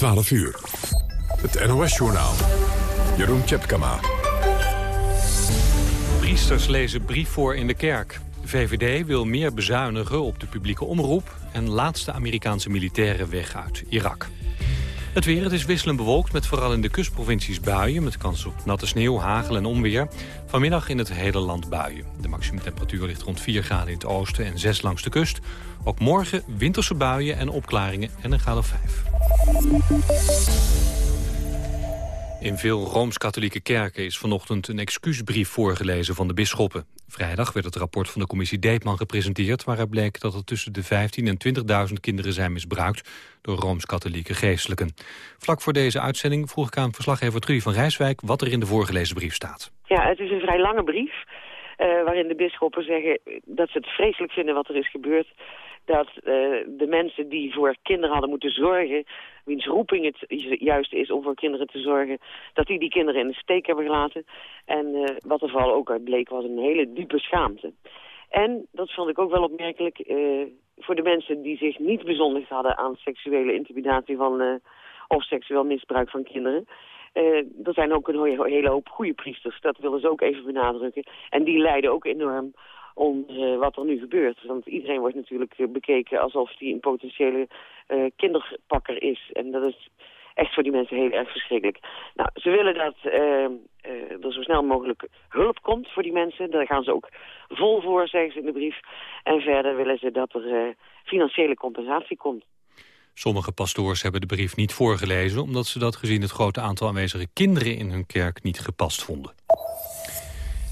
12 uur. Het NOS-journaal. Jeroen Tjepkama. Priesters lezen brief voor in de kerk. VVD wil meer bezuinigen op de publieke omroep... en laatste Amerikaanse militairen weg uit Irak. Het weer, het is wisselend bewolkt met vooral in de kustprovincies buien... met kans op natte sneeuw, hagel en onweer. Vanmiddag in het hele land buien. De maximumtemperatuur ligt rond 4 graden in het oosten en 6 langs de kust. Ook morgen winterse buien en opklaringen en een graad of 5. In veel Rooms-Katholieke kerken is vanochtend een excuusbrief voorgelezen van de bisschoppen. Vrijdag werd het rapport van de commissie Deetman gepresenteerd... waaruit bleek dat er tussen de 15 en 20.000 kinderen zijn misbruikt... door Rooms-Katholieke geestelijken. Vlak voor deze uitzending vroeg ik aan verslaggever Trudy van Rijswijk... wat er in de voorgelezen brief staat. Ja, het is een vrij lange brief... Uh, waarin de bisschoppen zeggen dat ze het vreselijk vinden wat er is gebeurd dat uh, de mensen die voor kinderen hadden moeten zorgen... wiens roeping het juist is om voor kinderen te zorgen... dat die die kinderen in de steek hebben gelaten. En uh, wat er vooral ook uit bleek was een hele diepe schaamte. En, dat vond ik ook wel opmerkelijk... Uh, voor de mensen die zich niet bezondigd hadden aan seksuele intimidatie van... of seksueel misbruik van kinderen... Uh, er zijn ook een hele hoop goede priesters, dat willen ze ook even benadrukken. En die lijden ook enorm om uh, wat er nu gebeurt. Want iedereen wordt natuurlijk uh, bekeken alsof hij een potentiële uh, kinderpakker is. En dat is echt voor die mensen heel erg verschrikkelijk. Nou, ze willen dat er zo snel mogelijk hulp komt voor die mensen. Daar gaan ze ook vol voor, zeggen ze in de brief. En verder willen ze dat er financiële compensatie komt. Sommige pastoors hebben de brief niet voorgelezen... omdat ze dat gezien het grote aantal aanwezige kinderen in hun kerk niet gepast vonden.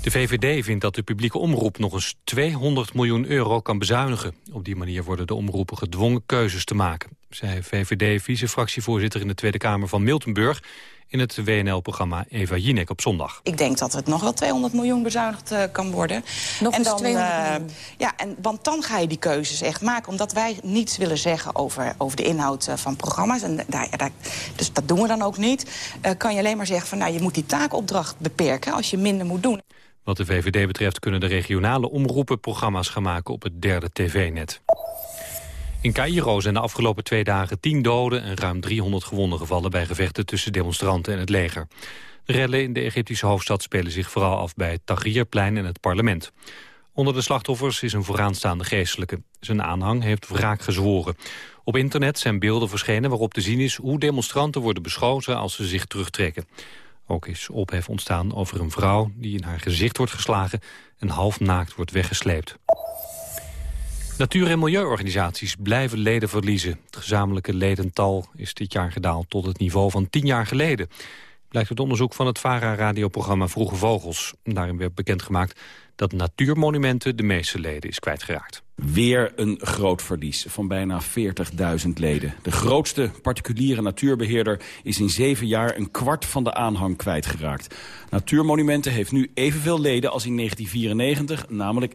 De VVD vindt dat de publieke omroep nog eens 200 miljoen euro kan bezuinigen. Op die manier worden de omroepen gedwongen keuzes te maken, zei VVD-vice-fractievoorzitter in de Tweede Kamer van Miltenburg in het WNL-programma Eva Jinek op zondag. Ik denk dat het nog wel 200 miljoen bezuinigd uh, kan worden. Nog en dan, 200 uh, miljoen. ja, en, want dan ga je die keuzes echt maken. Omdat wij niets willen zeggen over, over de inhoud uh, van programma's. En daar, daar, dus dat doen we dan ook niet. Uh, kan je alleen maar zeggen van nou, je moet die taakopdracht beperken als je minder moet doen. Wat de VVD betreft kunnen de regionale omroepen programma's gaan maken op het derde tv-net. In Cairo zijn de afgelopen twee dagen tien doden en ruim 300 gewonden gevallen bij gevechten tussen demonstranten en het leger. De rellen in de Egyptische hoofdstad spelen zich vooral af bij het Tahrirplein en het parlement. Onder de slachtoffers is een vooraanstaande geestelijke. Zijn aanhang heeft wraak gezworen. Op internet zijn beelden verschenen waarop te zien is hoe demonstranten worden beschoten als ze zich terugtrekken. Ook is ophef ontstaan over een vrouw die in haar gezicht wordt geslagen... en half naakt wordt weggesleept. Natuur- en milieuorganisaties blijven leden verliezen. Het gezamenlijke ledental is dit jaar gedaald tot het niveau van tien jaar geleden. Blijkt uit onderzoek van het VARA-radioprogramma Vroege Vogels. Daarin werd bekendgemaakt dat natuurmonumenten de meeste leden is kwijtgeraakt. Weer een groot verlies van bijna 40.000 leden. De grootste particuliere natuurbeheerder is in zeven jaar een kwart van de aanhang kwijtgeraakt. Natuurmonumenten heeft nu evenveel leden als in 1994, namelijk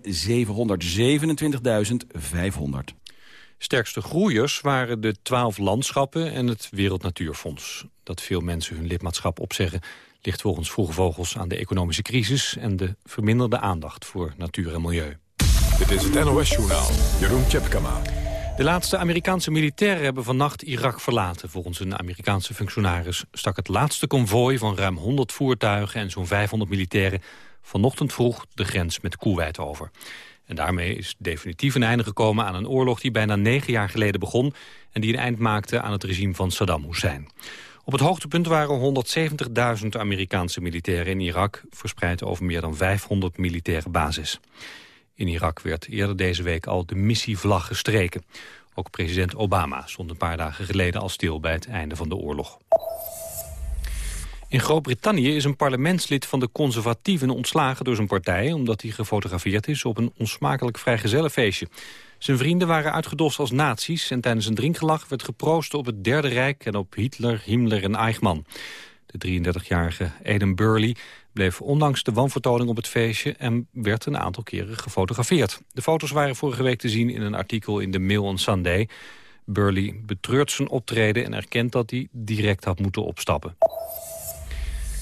727.500. Sterkste groeiers waren de twaalf landschappen en het Wereld Natuurfonds. Dat veel mensen hun lidmaatschap opzeggen ligt volgens Vroege Vogels aan de economische crisis... en de verminderde aandacht voor natuur en milieu. Dit is het NOS-journaal, Jeroen Tjepkama. De laatste Amerikaanse militairen hebben vannacht Irak verlaten. Volgens een Amerikaanse functionaris stak het laatste konvooi... van ruim 100 voertuigen en zo'n 500 militairen... vanochtend vroeg de grens met Koeweit over. En daarmee is definitief een einde gekomen aan een oorlog... die bijna negen jaar geleden begon... en die een eind maakte aan het regime van Saddam Hussein. Op het hoogtepunt waren 170.000 Amerikaanse militairen in Irak... verspreid over meer dan 500 militaire bases. In Irak werd eerder deze week al de missievlag gestreken. Ook president Obama stond een paar dagen geleden al stil bij het einde van de oorlog. In Groot-Brittannië is een parlementslid van de conservatieven ontslagen door zijn partij... omdat hij gefotografeerd is op een onsmakelijk vrijgezellenfeestje. Zijn vrienden waren uitgedost als nazi's... en tijdens een drinkgelag werd geproost op het Derde Rijk... en op Hitler, Himmler en Eichmann. De 33-jarige Aidan Burley bleef ondanks de wanvertoning op het feestje... en werd een aantal keren gefotografeerd. De foto's waren vorige week te zien in een artikel in de Mail on Sunday. Burley betreurt zijn optreden en erkent dat hij direct had moeten opstappen.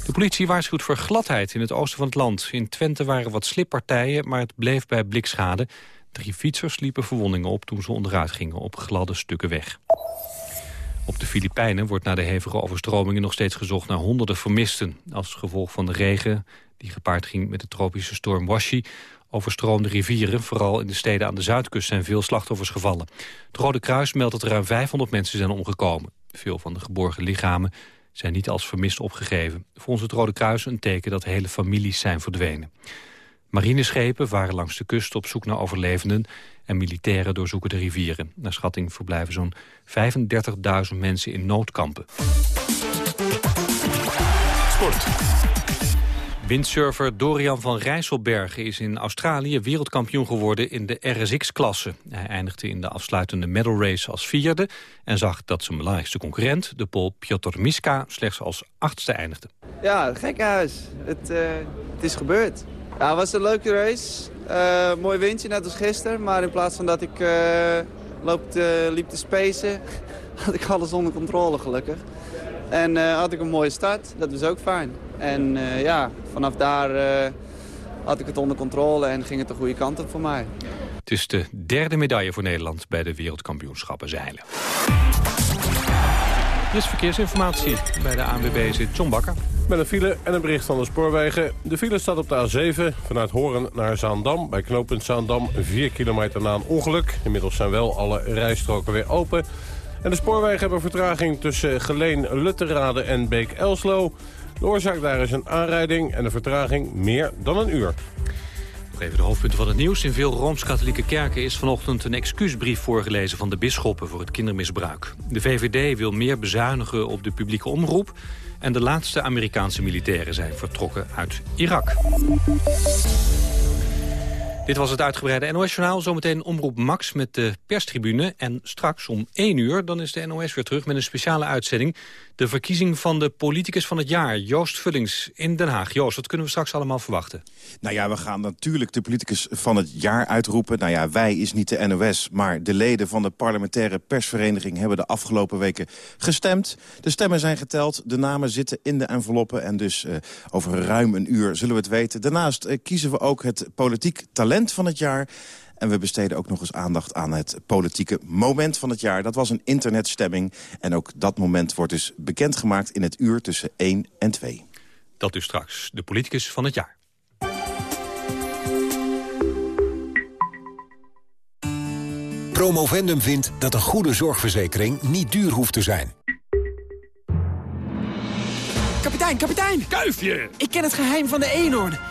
De politie waarschuwt voor gladheid in het oosten van het land. In Twente waren wat slippartijen, maar het bleef bij blikschade. Drie fietsers liepen verwondingen op toen ze onderuit gingen op gladde stukken weg. Op de Filipijnen wordt na de hevige overstromingen nog steeds gezocht naar honderden vermisten. Als gevolg van de regen, die gepaard ging met de tropische storm Washi, overstroomde rivieren. Vooral in de steden aan de zuidkust zijn veel slachtoffers gevallen. Het Rode Kruis meldt dat er ruim 500 mensen zijn omgekomen. Veel van de geborgen lichamen zijn niet als vermist opgegeven. Volgens het Rode Kruis een teken dat hele families zijn verdwenen. Marineschepen varen langs de kust op zoek naar overlevenden... en militairen doorzoeken de rivieren. Naar schatting verblijven zo'n 35.000 mensen in noodkampen. Sport. Windsurfer Dorian van Rijsselbergen is in Australië wereldkampioen geworden in de RSX-klasse. Hij eindigde in de afsluitende medal race als vierde en zag dat zijn belangrijkste concurrent, de Pool Piotr Miska, slechts als achtste eindigde. Ja, gekkenhuis. Het, uh, het is gebeurd. Ja, het was een leuke race. Uh, mooi windje, net als gisteren. Maar in plaats van dat ik uh, loop te, liep te spacen, had ik alles onder controle gelukkig. En uh, had ik een mooie start. Dat was ook fijn. En ja, vanaf daar had ik het onder controle en ging het de goede kant op voor mij. Het is de derde medaille voor Nederland bij de wereldkampioenschappen zeilen. Dit is verkeersinformatie. Bij de ANWB zit John Bakker. Met een file en een bericht van de spoorwegen. De file staat op de A7 vanuit Horen naar Zaandam. Bij knooppunt Zaandam 4 kilometer na een ongeluk. Inmiddels zijn wel alle rijstroken weer open. En de spoorwegen hebben vertraging tussen Geleen, Lutterade en Beek-Elslo. De oorzaak daar is een aanrijding en de vertraging meer dan een uur. Nog even de hoofdpunten van het nieuws. In veel Rooms-Katholieke kerken is vanochtend een excuusbrief voorgelezen van de bisschoppen voor het kindermisbruik. De VVD wil meer bezuinigen op de publieke omroep. En de laatste Amerikaanse militairen zijn vertrokken uit Irak. Dit was het uitgebreide NOS-journaal. Zometeen omroep Max met de perstribune. En straks om 1 uur dan is de NOS weer terug met een speciale uitzending. De verkiezing van de politicus van het jaar, Joost Vullings in Den Haag. Joost, wat kunnen we straks allemaal verwachten? Nou ja, we gaan natuurlijk de politicus van het jaar uitroepen. Nou ja, wij is niet de NOS, maar de leden van de parlementaire persvereniging... hebben de afgelopen weken gestemd. De stemmen zijn geteld, de namen zitten in de enveloppen... en dus uh, over ruim een uur zullen we het weten. Daarnaast uh, kiezen we ook het politiek talent van het jaar... En we besteden ook nog eens aandacht aan het politieke moment van het jaar. Dat was een internetstemming. En ook dat moment wordt dus bekendgemaakt in het uur tussen 1 en 2. Dat dus straks, de politicus van het jaar. Promovendum vindt dat een goede zorgverzekering niet duur hoeft te zijn. Kapitein, kapitein! Kuifje! Ik ken het geheim van de eenhoorn.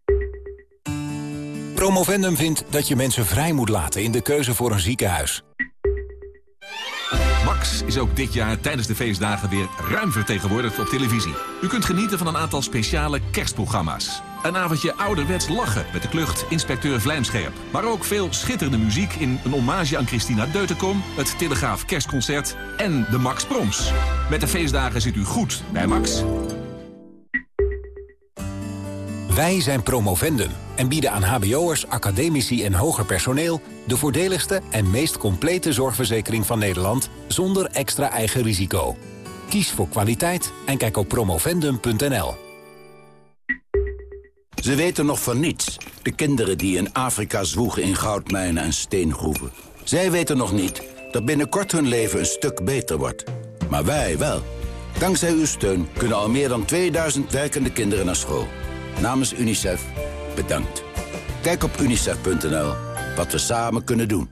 Promovendum vindt dat je mensen vrij moet laten in de keuze voor een ziekenhuis. Max is ook dit jaar tijdens de feestdagen weer ruim vertegenwoordigd op televisie. U kunt genieten van een aantal speciale kerstprogramma's. Een avondje ouderwets lachen met de klucht Inspecteur Vlijmscherp. Maar ook veel schitterende muziek in een hommage aan Christina Deutenkom... het Telegraaf Kerstconcert en de Max Proms. Met de feestdagen zit u goed bij Max. Wij zijn Promovendum en bieden aan hbo'ers, academici en hoger personeel... de voordeligste en meest complete zorgverzekering van Nederland... zonder extra eigen risico. Kies voor kwaliteit en kijk op promovendum.nl. Ze weten nog van niets. De kinderen die in Afrika zwoegen in goudmijnen en steengroeven. Zij weten nog niet dat binnenkort hun leven een stuk beter wordt. Maar wij wel. Dankzij uw steun kunnen al meer dan 2000 werkende kinderen naar school. Namens UNICEF, bedankt. Kijk op unicef.nl wat we samen kunnen doen.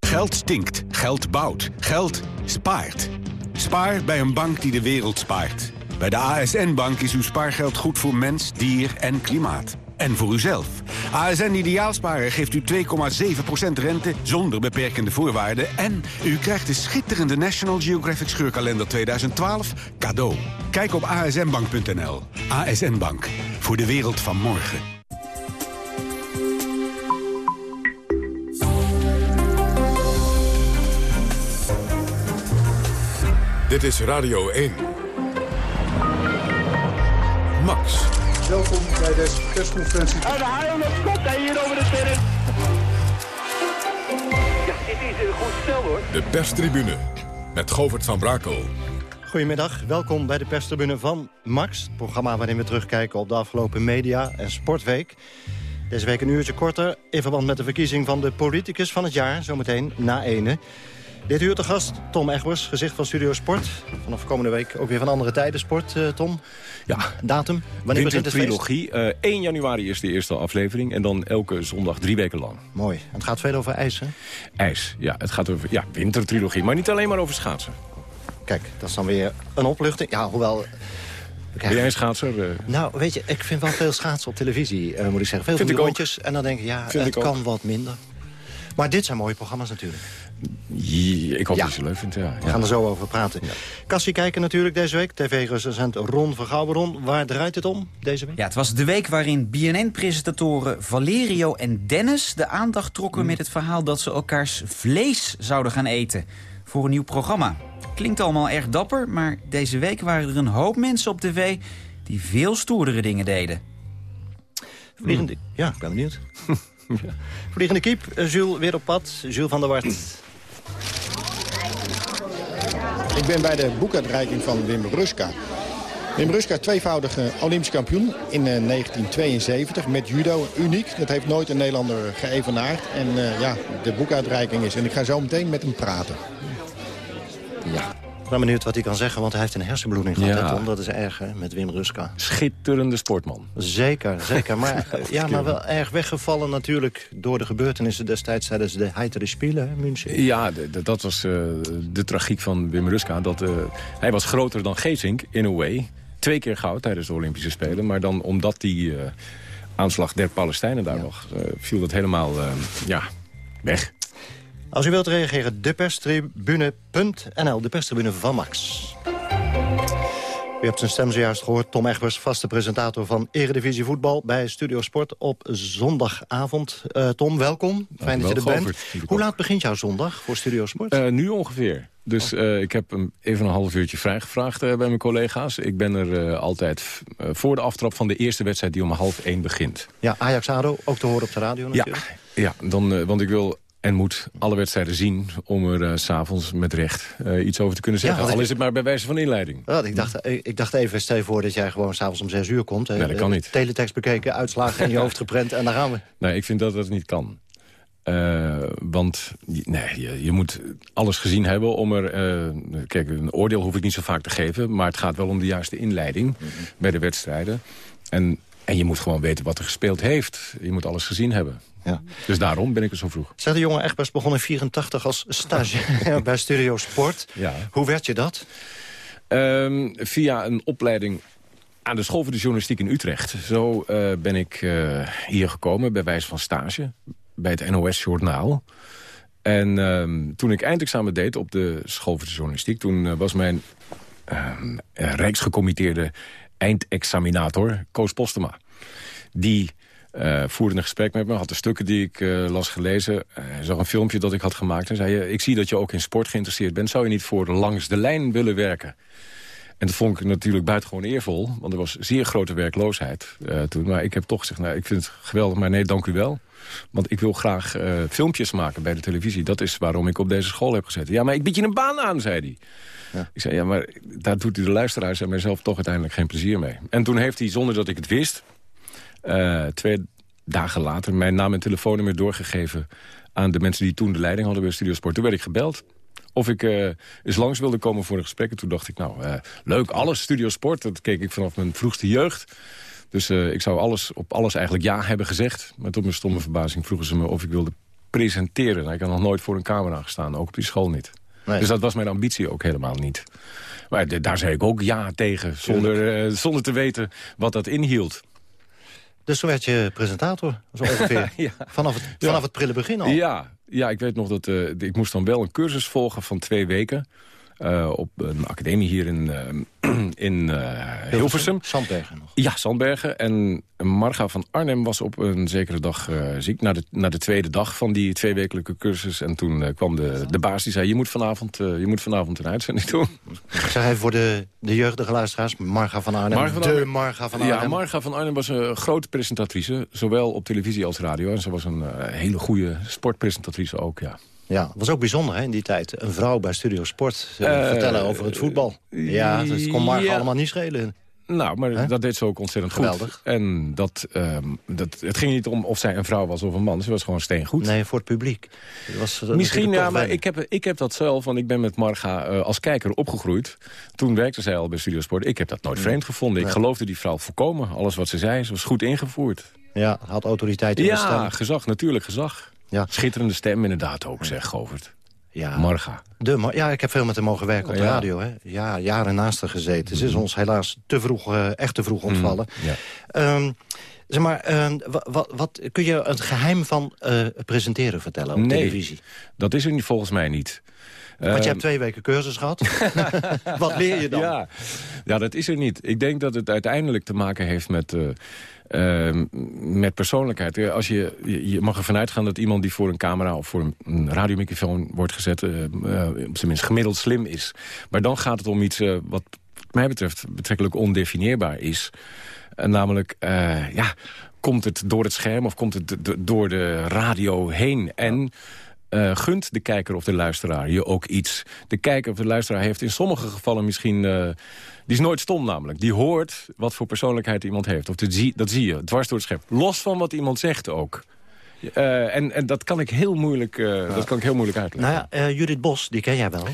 Geld stinkt, geld bouwt, geld spaart. Spaar bij een bank die de wereld spaart. Bij de ASN-bank is uw spaargeld goed voor mens, dier en klimaat. En voor uzelf. ASN Ideaalsparen geeft u 2,7% rente zonder beperkende voorwaarden... en u krijgt de schitterende National Geographic Scheurkalender 2012 cadeau. Kijk op asnbank.nl. ASN Bank. Voor de wereld van morgen. Dit is Radio 1. Max. Welkom bij deze persconferentie. En de haal komt hij hier over de terrein. Ja, dit is een goed stel hoor. De perstribune met Govert van Brakel. Goedemiddag, welkom bij de perstribune van Max. Het programma waarin we terugkijken op de afgelopen media- en sportweek. Deze week een uurtje korter in verband met de verkiezing van de politicus van het jaar. Zometeen na ene. Dit uur te gast Tom Egbers, gezicht van Studio Sport. Vanaf komende week ook weer van andere tijden sport, uh, Tom. Ja. Datum? Wanneer begint het trilogie. Uh, 1 januari is de eerste aflevering en dan elke zondag drie weken lang. Mooi. En het gaat veel over ijs, hè? IJs, ja. Het gaat over ja, wintertrilogie, maar niet alleen maar over schaatsen. Kijk, dat is dan weer een opluchting. Ja, hoewel... Ben jij een schaatser? Uh... Nou, weet je, ik vind wel veel schaatsen op televisie, moet ik zeggen. Veel vind rondjes. En dan denk ik, ja, vind het ik kan wat minder. Maar dit zijn mooie programma's natuurlijk. Ja, ik hoop Ja. dat je het leuk vindt, ja. We gaan er zo over praten. Kassie kijken natuurlijk deze week. TV-recensent Ron Vergouwen. Ron, waar draait het om deze week? Ja, het was de week waarin BNN-presentatoren Valerio en Dennis... de aandacht trokken met het verhaal dat ze elkaars vlees zouden gaan eten... voor een nieuw programma. Klinkt allemaal erg dapper, maar deze week waren er een hoop mensen op tv... die veel stoerdere dingen deden. Vliegende... Ja, ik ben benieuwd. Vliegende kiep, eh, Jules weer op pad. Jules van der Wart. Ik ben bij de boekuitreiking van Wim Ruska. Wim Ruska, tweevoudige Olympisch kampioen in eh, 1972 met judo. Uniek, dat heeft nooit een Nederlander geëvenaard. En eh, ja, de boekuitreiking is. En ik ga zo meteen met hem praten. Ja. Ik ben benieuwd wat hij kan zeggen, want hij heeft een hersenbloeding gehad. Ja. hè? Dat is erg, hè, met Wim Ruska. Schitterende sportman. Zeker, zeker. Maar, ja, maar wel erg weggevallen natuurlijk door de gebeurtenissen destijds tijdens de heitere Spelen, hè, München. Ja, dat was eh, de tragiek van Wim Ruska. Dat, eh, hij was groter dan Geesink, in a way. Twee keer goud tijdens de Olympische Spelen. Maar dan omdat die eh, aanslag der Palestijnen daar nog... viel dat helemaal ja, weg. Als u wilt reageren, deperstribune.nl, de perstribune van Max. U hebt zijn stem zojuist gehoord. Tom Egbers, vaste presentator van Eredivisie Voetbal... bij Studio Sport op zondagavond. Eh, Tom, welkom. Fijn dat je er bent. Hoe laat begint jouw zondag voor Studio Sport? Eh, nu ongeveer. Dus eh, ik heb hem even een half uurtje vrijgevraagd eh, bij mijn collega's. Ik ben er altijd voor de aftrap van de eerste wedstrijd die om half één begint. Ja, Ajax-Ado, ook te horen op de radio Ja, natuurlijk. ja dan, eh, want ik wil en moet alle wedstrijden zien... om er eh, s s'avonds met recht eh, iets over te kunnen zeggen. Al is het maar bij wijze van inleiding. Ja, ik, dacht, eh, ik dacht even, stel je voor dat jij gewoon s'avonds om zes uur komt. Nee, dat kan Eh, niet. Teletext bekeken, uitslagen in je hoofd geprent en daar gaan we. Nee, ik vind dat dat niet kan. Eh, want je- nee, je, je moet alles gezien hebben om er... eh, kijk, een oordeel hoef ik niet zo vaak te geven... maar het gaat wel om de juiste inleiding bij de wedstrijden. En, en je moet gewoon weten wat er gespeeld heeft. Je moet alles gezien hebben. Ja. Dus daarom ben ik er zo vroeg. Zeg, de jongen Egbers begon in 84 als stagiair bij Studio Sport. Ja. Hoe werd je dat? Ehm, via een opleiding aan de school voor de journalistiek in Utrecht. Zo eh, ben ik eh, hier gekomen bij wijze van stage bij het NOS Journaal. En ehm, toen ik eindexamen deed op de school voor de journalistiek... toen eh, was mijn ehm, eh, rijksgecommitteerde eindexaminator Koos Postema. Die eh, voerde een gesprek met me, had de stukken die ik eh, las gelezen. Eh, Hij zag een filmpje dat ik had gemaakt en zei... ik zie dat je ook in sport geïnteresseerd bent. Zou je niet voor langs de lijn willen werken? En dat vond ik natuurlijk buitengewoon eervol. Want er was zeer grote werkloosheid toen. Maar ik heb toch gezegd, nou, ik vind het geweldig, maar nee, dank u wel. Want ik wil graag filmpjes maken bij de televisie. Dat is waarom ik op deze school heb gezeten. Ja, maar ik bied je een baan aan, zei hij. Ik zei, ja, maar daar doet hij de luisteraars en mijzelf toch uiteindelijk geen plezier mee. En toen heeft hij, zonder dat ik het wist... eh, twee dagen later mijn naam en telefoonnummer doorgegeven... aan de mensen die toen de leiding hadden bij Studio Sport. Toen werd ik gebeld of ik eh, eens langs wilde komen voor een gesprek. En toen dacht ik, nou, eh, leuk, alles, Studio Sport. Dat keek ik vanaf mijn vroegste jeugd. Dus ik zou alles, op alles eigenlijk ja hebben gezegd. Maar tot mijn stomme verbazing vroegen ze me of ik wilde presenteren. Nou, ik had nog nooit voor een camera gestaan, ook op die school niet. Nee. Dus dat was mijn ambitie ook helemaal niet. Maar daar zei ik ook ja tegen, zonder, zonder te weten wat dat inhield. Dus toen werd je presentator, zo ongeveer. Ja. Vanaf, het, vanaf het prille begin al. Ja, ja, ik weet nog dat eh, ik moest dan wel een cursus volgen van twee weken. Eh, op een academie hier in, uh, in Hilversum. Zandbergen nog. Ja, Zandbergen. En Marga van Arnhem was op een zekere dag ziek. Na de, na de tweede dag van die tweewekelijke cursus. En toen kwam de, de baas die zei... je moet vanavond, je moet vanavond een uitzending doen. Ik zeg even voor de, de jeugdige luisteraars. Marga van Arnhem. Marga van de Arnhem. Marga van Arnhem. Ja, Marga van Arnhem was een grote presentatrice. Zowel op televisie als radio. En ze was een hele goede sportpresentatrice ook, ja. Ja, het was ook bijzonder hè, in die tijd. Een vrouw bij Studio Sport uh, vertellen over het voetbal. Ja, dat kon Marga ja. allemaal niet schelen. Nou, maar He? dat deed ze ook ontzettend Geweldig. goed. En dat, um, dat, het ging niet om of zij een vrouw was of een man. Ze was gewoon steengoed. Nee, voor het publiek. Was, dat Misschien, ja, maar ik heb, ik heb dat zelf, want ik ben met Marga uh, als kijker opgegroeid. Toen werkte zij al bij Studio Sport. Ik heb dat nooit vreemd gevonden. Ik Nee. geloofde die vrouw volkomen. Alles wat ze zei, ze was goed ingevoerd. Ja, had autoriteit in Ja, gezag, natuurlijk gezag. Ja. Schitterende stem inderdaad ook, zeg Govert. Ja. Marga. De, ja, ik heb veel met haar mogen werken op de Ja. radio. Hè. Ja, jaren naast haar gezeten. Ze is ons helaas te vroeg, eh, echt te vroeg ontvallen. Ja. Ehm, zeg maar, ehm, wa- wat, wat, kun je het geheim van eh, presenteren vertellen op Nee, televisie? dat is er volgens mij niet. Want je Ehm, hebt twee weken cursus gehad. wat leer je dan? Ja. ja, dat is er niet. Ik denk dat het uiteindelijk te maken heeft met, eh, eh, met persoonlijkheid. Eh, Als je, je mag ervan uitgaan dat iemand die voor een camera of voor een, radiomicrofoon wordt gezet... eh, op zijn minst gemiddeld slim is. Maar dan gaat het om iets wat mij betreft betrekkelijk ondefinieerbaar is. En namelijk, ja, komt het door het scherm of komt het door de radio heen? En eh, gunt de kijker of de luisteraar je ook iets? De kijker of de luisteraar heeft in sommige gevallen misschien... eh, die is nooit stom namelijk. Die hoort wat voor persoonlijkheid iemand heeft. Of dat zie, dat zie je, dwars door het scherm. Los van wat iemand zegt ook. Eh, en, en dat kan ik heel moeilijk, dat kan ik heel moeilijk uitleggen. Nou ja, Judith Bos, die ken jij wel.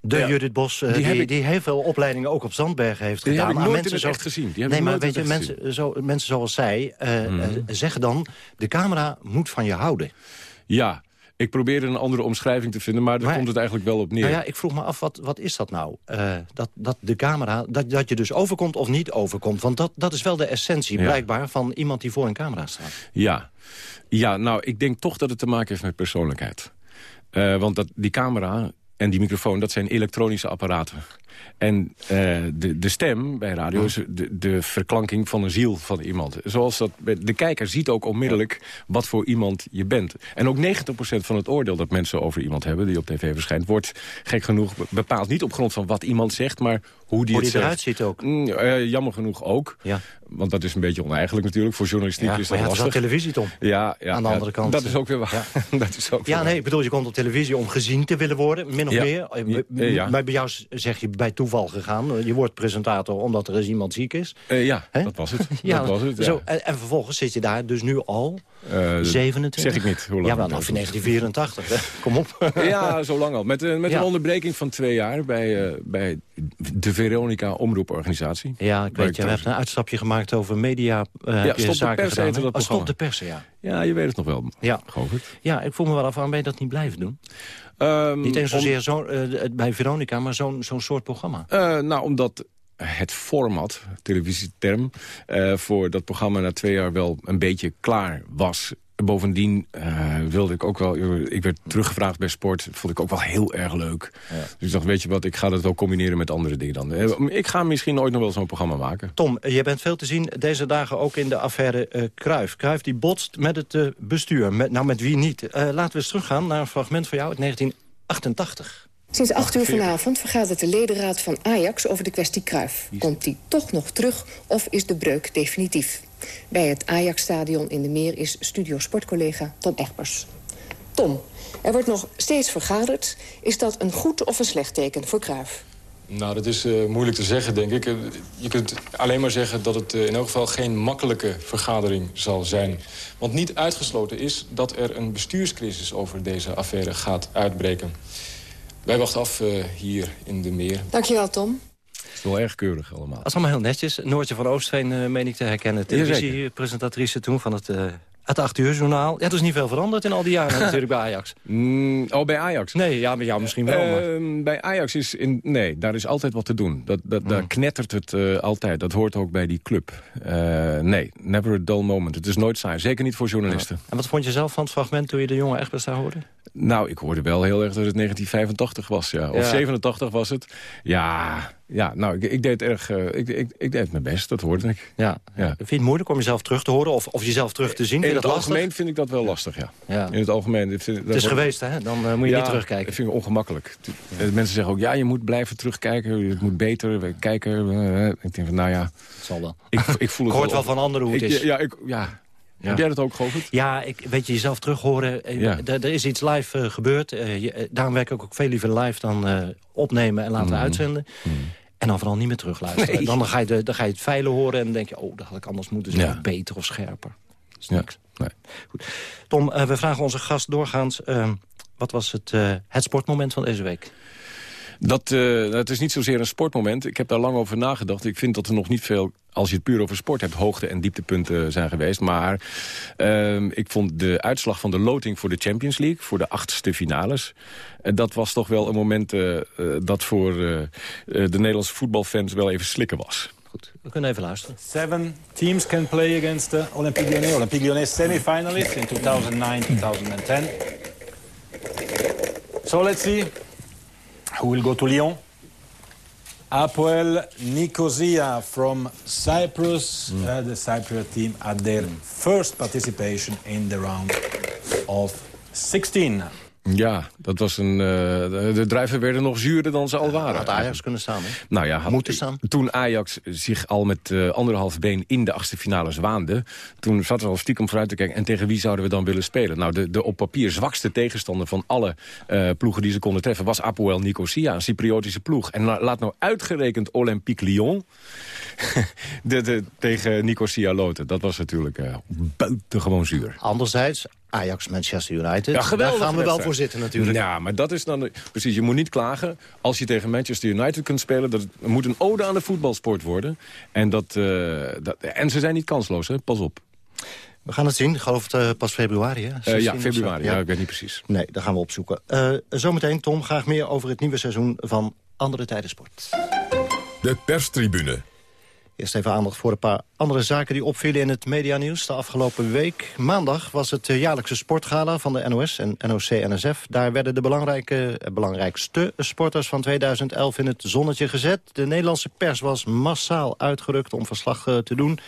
De Ja. Judith Bos, Die die, die, heel veel opleidingen ook op Zandbergen heeft Die gedaan. heb ik nooit mensen het echt gezien. Die nee, maar weet je, mensen, zo, mensen zoals zij Mhm. zeggen dan... de camera moet van je houden. Ja, ik probeerde een andere omschrijving te vinden, maar daar Maar- komt het eigenlijk wel op neer. Nou ja, ik vroeg me af, wat, wat is dat nou? Eh, dat, dat de camera, dat, dat je dus overkomt of niet overkomt. Want dat, dat is wel de essentie, Ja. blijkbaar, van iemand die voor een camera staat. Ja. ja, nou, ik denk toch dat het te maken heeft met persoonlijkheid. Eh, want dat, die camera en die microfoon, dat zijn elektronische apparaten. En eh, de, de stem bij radio is de, de verklanking van een ziel van iemand. Zoals dat, de kijker ziet ook onmiddellijk wat voor iemand je bent. En ook 90% van het oordeel dat mensen over iemand hebben... die op tv verschijnt, wordt gek genoeg be- bepaald niet op grond van wat iemand zegt... maar hoe die Hoe het die zegt. eruit ziet ook. Mm, eh, jammer genoeg ook. Ja. Want dat is een beetje oneigenlijk natuurlijk. Voor journalistiek Ja, is maar dat ja, het is wel televisie, Tom. Ja, ja, Aan de ja, andere kant, Dat is eh, ook weer waar. dat is ook Ja, nee, ik bedoel, je komt op televisie om gezien te willen worden, min of Ja. meer. Ja, ja. Maar bij jou zeg je bij toeval gegaan. Je wordt presentator omdat er eens iemand ziek is. Eh, ja, dat was het. Ja, dat was het ja. Zo, en, en vervolgens zit je daar dus nu al Eh, 27? Zeg ik niet. Hoe lang Ja, wel het vanaf is. 1984. hè. Kom op. Ja, zo lang al. Met, eh, met Ja. een onderbreking van twee jaar bij, eh, bij de Veronica Omroeporganisatie. Ja, ik weet, je hebt een uitstapje gemaakt over media. eh Ja, Stop de Pers gedaan, dat Oh, Stop de persen, ja. Ja, je weet het nog wel, Ja. Govert. Ja, ik voel me wel af, waarom ben je dat niet blijven doen? Ehm, Niet eens om- zozeer zo, eh, bij Veronica, maar zo'n zo'n soort programma. Eh, nou, omdat het format, televisieterm, eh, voor dat programma na twee jaar wel een beetje klaar was. Bovendien eh, wilde ik ook wel... Ik werd teruggevraagd bij sport. Dat vond ik ook wel heel erg leuk. Dus ik dacht, weet je wat, ik ga dat wel combineren met andere dingen dan. Eh, Ik ga misschien ooit nog wel zo'n programma maken. Tom, je bent veel te zien deze dagen ook in de affaire eh Kruif. Kruif die botst met het bestuur. Met, nou, met wie niet? Laten we eens teruggaan naar een fragment van jou uit 1988. Sinds 8 uur vanavond vergadert de ledenraad van Ajax over de kwestie Kruif. Komt die toch nog terug of is de breuk definitief? Bij het Ajax-stadion in de Meer is studio sportcollega Tom Egbers. Tom, er wordt nog steeds vergaderd. Is dat een goed of een slecht teken voor Kruif? Nou, dat is eh, moeilijk te zeggen, denk ik. Eh, Je kunt alleen maar zeggen dat het eh, in elk geval geen makkelijke vergadering zal zijn. Want niet uitgesloten is dat er een bestuurscrisis over deze affaire gaat uitbreken. Wij wachten af eh, hier in de meer. Dankjewel, Tom. Het is wel erg keurig allemaal. Dat is allemaal heel netjes. Noortje van Oostveen, eh, meen ik te herkennen. Televisiepresentatrice toen van het eh, Het 8 uur journaal. Ja, er is niet veel veranderd in al die jaren natuurlijk bij Ajax. Mm, oh, bij Ajax? Nee, ja, bij jou misschien wel. Maar... Ehm, bij Ajax is... In, nee, daar is altijd wat te doen. Dat, dat, Daar Hmm. knettert het eh, altijd. Dat hoort ook bij die club. Eh, nee, never a dull moment. Het is nooit saai. Zeker niet voor journalisten. En wat vond je zelf van het fragment toen je de jongen echt daar hoorde? Nou, ik hoorde wel heel erg dat het 1985 was, ja. Of Ja. 87 was het. Ja, ja nou, ik, ik deed erg... eh, ik, ik, ik deed mijn best, dat hoorde ik. Ja. ja. Vind je het moeilijk om jezelf terug te horen of, of jezelf terug te zien? Vind In het lastig? algemeen vind ik dat wel lastig, ja. Ja. In het algemeen. ik Het is geweest, hè? Dan eh, moet je ja, niet terugkijken. dat vind ik ongemakkelijk. Eh, Mensen zeggen ook, ja, je moet blijven terugkijken. Het moet beter we kijken. Ik denk van, nou ja... Het zal wel. Ik, ik voel Ik het hoor het wel van anderen hoe het Ik- is. Ja, ik, ja. Heb jij dat ook, Govert? Ja, ik weet je, jezelf terug horen. eh, Ja. Er, is iets live eh, gebeurd. Eh, je- eh, daarom werk ik ook veel liever live dan eh, opnemen en laten Mhm. uitzenden. En dan vooral niet meer terugluisteren. Nee. Dan, dan, ga je de, dan ga je het veilen horen en dan denk je... oh, dat had ik anders moeten zeggen. Ja. Beter of scherper. Ja, nee. Tom, eh, we vragen onze gast doorgaans... wat was het, eh, het sportmoment van deze week? Dat, eh, het is niet zozeer een sportmoment. Ik heb daar lang over nagedacht. Ik vind dat er nog niet veel, als je het puur over sport hebt... hoogte- en dieptepunten zijn geweest. Maar ehm, ik vond de uitslag van de loting voor de Champions League... voor de achtste finales... eh, dat was toch wel een moment eh, dat voor de Nederlandse voetbalfans... wel even slikken was. Goed, we kunnen even luisteren. Seven teams can play against the Olympique Lyonnais. Olympique Lyonnais semi-finalists in 2009-2010. So let's see who will go to Lyon. Apoel Nicosia from Cyprus. Uh, the Cypriot team at their first participation in the round of 16. Ja, dat was een. eh, de, druiven werden nog zuurder dan ze al waren. Had Ajax kunnen staan, hè? Nou ja, had, Moeten staan. Toen Ajax zich al met eh, anderhalf been in de achtste finales waande... toen zat er al stiekem vooruit te kijken... en tegen wie zouden we dan willen spelen? Nou, de, de op papier zwakste tegenstander van alle eh, ploegen die ze konden treffen... was Apoel Nicosia, een Cypriotische ploeg. En la- laat nou uitgerekend Olympique Lyon... de, de, tegen Nicosia loten. Dat was natuurlijk buitengewoon zuur. Anderzijds, Ajax Manchester United. Ja, geweldig. Daar gaan we wel voor zitten natuurlijk. Ja, maar dat is dan... Precies, je moet niet klagen als je tegen Manchester United kunt spelen. Dat het moet een ode aan de voetbalsport worden. En, dat, eh, dat, en ze zijn niet kansloos, hè? pas op. We gaan het zien. Ik geloof het eh, pas februari, hè? Eh, 16 ja, februari. Ja. ik weet niet precies. Nee, dat gaan we opzoeken. Eh, zometeen, Tom, graag meer over het nieuwe seizoen van Andere Tijden Sport. De perstribune. Eerst even aandacht voor een paar andere zaken die opvielen in het medianieuws de afgelopen week. Maandag was het eh, jaarlijkse sportgala van de NOS en NOC-NSF. Daar werden de belangrijke, eh, belangrijkste sporters van 2011 in het zonnetje gezet. De Nederlandse pers was massaal uitgerukt om verslag eh, te doen.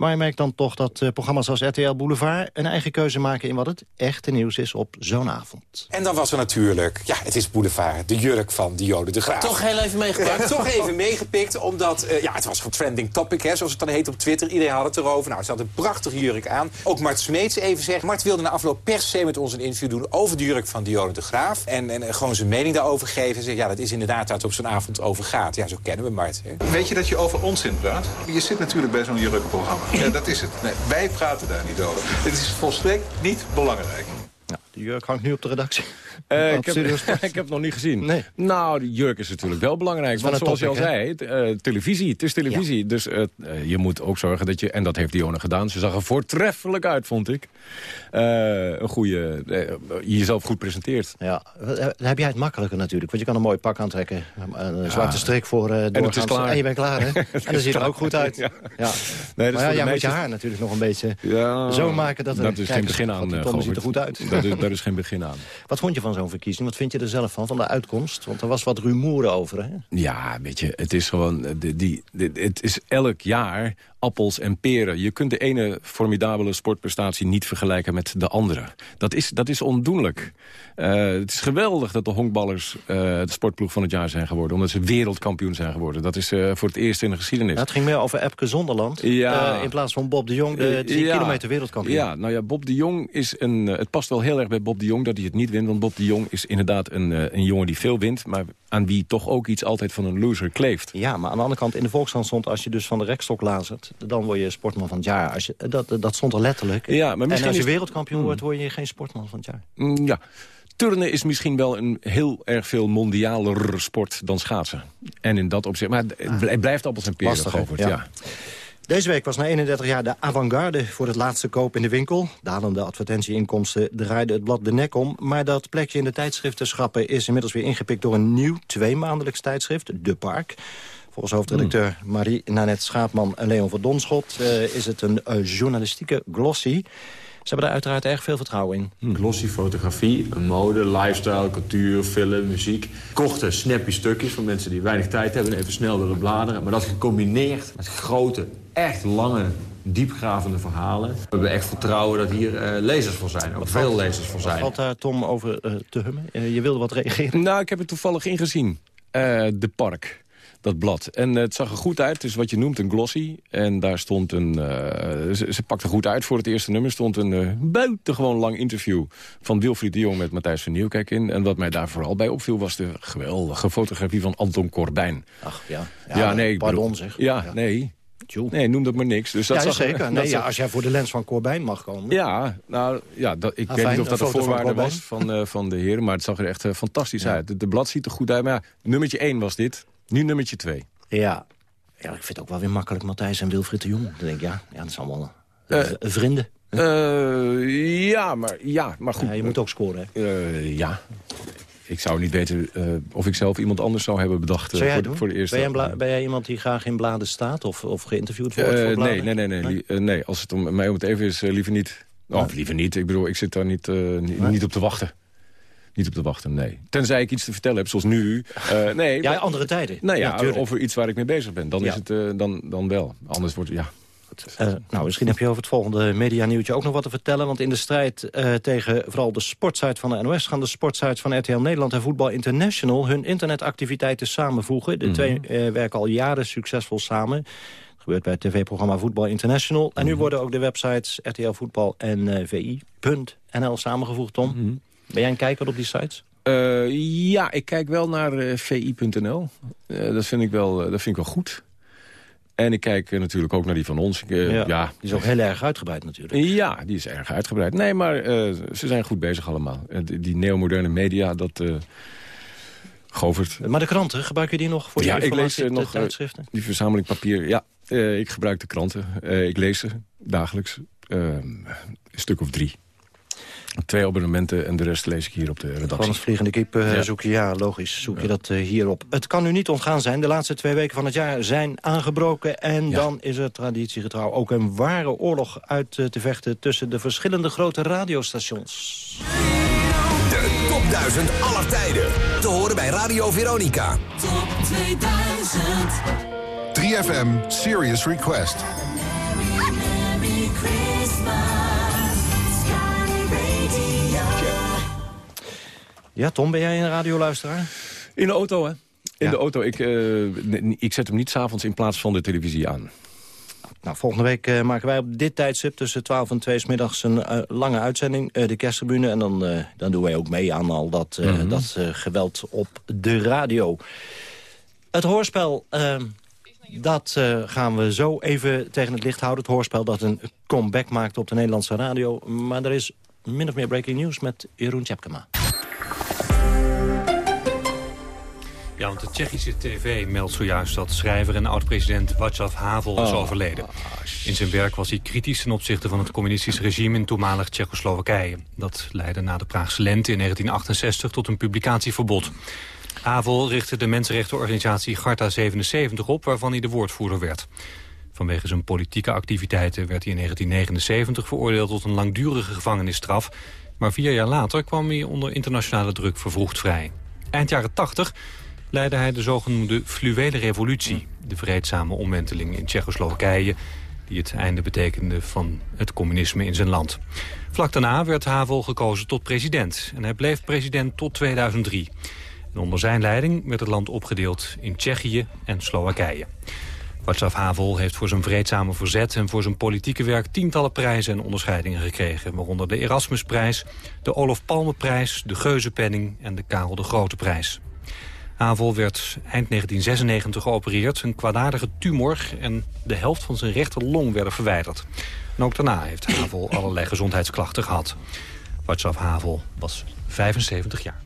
Maar je merkt dan toch dat eh, programma's als RTL Boulevard... een eigen keuze maken in wat het echte nieuws is op zo'n avond. En dan was er natuurlijk, ja, het is boulevard, de jurk van Diode de Graaf. Toch heel even meegepakt. Toch even meegepikt, omdat eh, ja, het was een trending topic, hè, zoals het dan heet op Twitter. Iedereen had het erover. Nou, ze had een prachtige jurk aan. Ook Mart Smeets even zegt. Mart wilde na afloop per se met ons een interview doen over de jurk van Diode de Graaf. En, en gewoon zijn mening daarover geven. En zegt, ja, dat is inderdaad waar het op zo'n avond over gaat. Ja, zo kennen we Mart. Hè. Weet je dat je over onzin praat? Je zit natuurlijk bij zo'n jurkprogramma. Ja, dat is het. Nee, wij praten daar niet over. Het is volstrekt niet belangrijk. De jurk hangt nu op de redactie. Eh, ik, heb, ik het nog niet gezien. Nee. Nou, de jurk is natuurlijk wel belangrijk. Want zoals je al zei, eh, televisie. Het is televisie. Dus eh, je moet ook zorgen dat je... En dat heeft Dionne gedaan. Ze zag er voortreffelijk uit, vond ik. Een goede... jezelf goed presenteert. Ja, dan heb jij het makkelijker natuurlijk. Want je kan een mooi pak aantrekken. Een zwarte strik voor het is doorgaans. klaar. En je bent klaar, hè? en dan ziet er ook goed uit. Ja. Ja. Nee, dat maar ja, jij moet je haar natuurlijk nog een beetje Ja, zo maken... dat, er, dat is geen begin aan, ziet er goed uit. Dat is, daar is geen begin aan. Wat vond je van zo'n verkiezing? Wat vind je er zelf van, van de uitkomst? Want er was wat rumoer over, hè? Ja, weet je, het is gewoon... eh, Die, het is elk jaar appels en peren. Je kunt de ene formidabele sportprestatie niet vergelijken met de andere. Dat is, dat is ondoenlijk. Eh, het is geweldig dat de honkballers eh, de sportploeg van het jaar zijn geworden. Omdat ze wereldkampioen zijn geworden. Dat is eh, voor het eerst in de geschiedenis. Nou, het ging meer over Epke Zonderland. Ja. in plaats van Bob de Jong, de 10 Ja. kilometer wereldkampioen. Ja, nou ja, Bob de Jong is een... het past wel heel erg bij Bob de Jong dat hij het niet wint. Want Bob de Jong is inderdaad een, een jongen die veel wint. Maar aan wie toch ook iets altijd van een loser kleeft. Ja, maar aan de andere kant, in de Volkskrant stond... als je dus van de rekstok lazert, dan word je sportman van het jaar. Als je, dat, dat stond er letterlijk. Ja, maar en misschien als je wereldkampioen wordt, word je geen sportman van het jaar. Mm, ja. Turnen is misschien wel een heel erg veel mondialer sport dan schaatsen. En in dat opzicht... Maar het het blijft appels en peren, Lastig? Govert, Ja. ja. Deze week was na 31 jaar de avant-garde voor het laatste koop in de winkel. Dalende advertentieinkomsten draaide het blad de nek om. Maar dat plekje in de tijdschriften schrappen is inmiddels weer ingepikt... door een nieuw tweemaandelijks tijdschrift, De Park. Volgens hoofdredacteur Marie-Nanette Schaapman en Leon van Donschot... Uh, is het een uh, journalistieke glossy... Ze hebben daar uiteraard erg veel vertrouwen in. Hmm. Glossy fotografie, mode, lifestyle, cultuur, film, muziek. Korte, snappy stukjes van mensen die weinig tijd hebben... en even snel willen bladeren. Maar dat gecombineerd met grote, echt lange, diepgravende verhalen. We hebben echt vertrouwen dat hier uh, lezers voor zijn. Ook veel lezers voor zijn. Wat valt daar, Tom, over uh, te hummen? Uh, je wilde wat reageren? Nou, ik heb het toevallig ingezien. de Park dat blad. En uh, het zag er goed uit. Het is wat je noemt een glossy. En daar stond een... Uh, ze, ze, pakte goed uit voor het eerste nummer. stond een uh, buitengewoon lang interview van Wilfried de Jong met Matthijs van Nieuwkijk in. En wat mij daar vooral bij opviel was de geweldige fotografie van Anton Corbijn. Ach, ja. Ja, ja nee. Pardon, zeg. Ja, ja. nee. Nee, noem dat maar niks. Dus dat ja, zag, zeker. Nee, ja, als jij voor de lens van Corbijn mag komen. Ja, nou, ja dat, ik ah, weet fijn, niet of dat een voorwaarde was van, uh, van de heren. Maar het zag er echt uh, fantastisch uit. De, de, blad ziet er goed uit. Maar ja, nummertje 1 was dit. Nu nummertje 2. Ja. ja, ik vind het ook wel weer makkelijk Matthijs en Wilfried de Jong. Dan denk ik, ja, ja dat is allemaal uh, vrienden. Uh, ja, maar, ja, maar goed. Ja, je moet ook scoren, hè? Uh, ja. Ik zou niet weten of ik zelf iemand anders zou hebben bedacht zou voor, de, voor de eerste. Ben jij, ben jij, iemand die graag in bladen staat of, of geïnterviewd wordt voor nee, nee, nee, nee, nee? nee. Als het om mij om het even is, liever niet. Oh, liever niet. Ik bedoel, ik zit daar niet, niet, niet op te wachten niet op te wachten, nee. Tenzij ik iets te vertellen heb, zoals nu. Uh, nee, ja, andere tijden. Nou ja, ja over iets waar ik mee bezig ben. Dan is het uh, dan, dan wel. Anders wordt ja. Uh, nou, misschien heb je over het volgende medianieuwtje ook nog wat te vertellen. Want in de strijd uh, tegen vooral de sportsite van de NOS... gaan de sportsites van RTL Nederland en Voetbal International... hun internetactiviteiten samenvoegen. De mm -hmm. twee uh, werken al jaren succesvol samen. Dat gebeurt bij het tv-programma Voetbal International. En nu -hmm. worden ook de websites RTL Voetbal en VI.nl samengevoegd, Tom. Mm -hmm. Ben jij een kijker op die sites? Uh, ja, ik kijk wel naar uh, vi.nl. Uh, dat, vind ik wel, dat vind ik wel goed. En ik kijk natuurlijk ook naar die van ons. ja, ja, die is ook heel erg uitgebreid natuurlijk. Ja, die is erg uitgebreid. Nee, maar ze zijn goed bezig allemaal. die, die neomoderne media, dat... Govert. Maar de kranten, gebruik je die nog voor je ja, ik lees nog tijdschriften? die verzameling papier. Ja, ik gebruik de kranten. ik lees ze dagelijks. een stuk of drie. Twee abonnementen en de rest lees ik hier op de redactie. Van het vliegende kip uh, ja. zoek je, ja, logisch, zoek ja. je dat uh, hierop. Het kan u niet ontgaan zijn, de laatste twee weken van het jaar zijn aangebroken... en ja. dan is er traditiegetrouw ook een ware oorlog uit uh, te vechten... tussen de verschillende grote radiostations. De top 1000 aller tijden, te horen bij Radio Veronica. Top 2000. 3FM Serious Request. Ja, Tom, ben jij een radioluisteraar? In de auto, hè? In ja. de auto. Ik, uh, ik zet hem niet s'avonds in plaats van de televisie aan. Nou, volgende week uh, maken wij op dit tijdstip tussen 12 en 2 's middags een uh, lange uitzending, uh, de kersttribune. En dan, dan doen wij ook mee aan al dat, mm -hmm. dat geweld op de radio. Het hoorspel, ehm, dat gaan we zo even tegen het licht houden. Het hoorspel dat een comeback maakt op de Nederlandse radio. Maar er is min of meer breaking news met Jeroen Tjepkema. Ja, want de Tsjechische tv meldt zojuist dat schrijver en oud-president Václav Havel is oh. overleden. In zijn werk was hij kritisch ten opzichte van het communistisch regime in toenmalig Tsjechoslowakije. Dat leidde na de Praagse lente in 1968 tot een publicatieverbod. Havel richtte de mensenrechtenorganisatie Garta 77 op, waarvan hij de woordvoerder werd. Vanwege zijn politieke activiteiten werd hij in 1979 veroordeeld tot een langdurige gevangenisstraf. Maar vier jaar later kwam hij onder internationale druk vervroegd vrij. Eind jaren 80 leidde hij de zogenoemde fluwele revolutie. De vreedzame omwenteling in Tsjechoslowakije... die het einde betekende van het communisme in zijn land. Vlak daarna werd Havel gekozen tot president. En hij bleef president tot 2003. En onder zijn leiding werd het land opgedeeld in Tsjechië en Slowakije. Václav Havel heeft voor zijn vreedzame verzet en voor zijn politieke werk tientallen prijzen en onderscheidingen gekregen. Waaronder de Erasmusprijs, de Olof Palmeprijs, de Geuzenpenning en de Karel de Grote prijs. Havel werd eind 1996 geopereerd, een kwaadaardige tumor... en de helft van zijn rechterlong werden verwijderd. En ook daarna heeft Havel allerlei gezondheidsklachten gehad. Václav Havel was 75 jaar.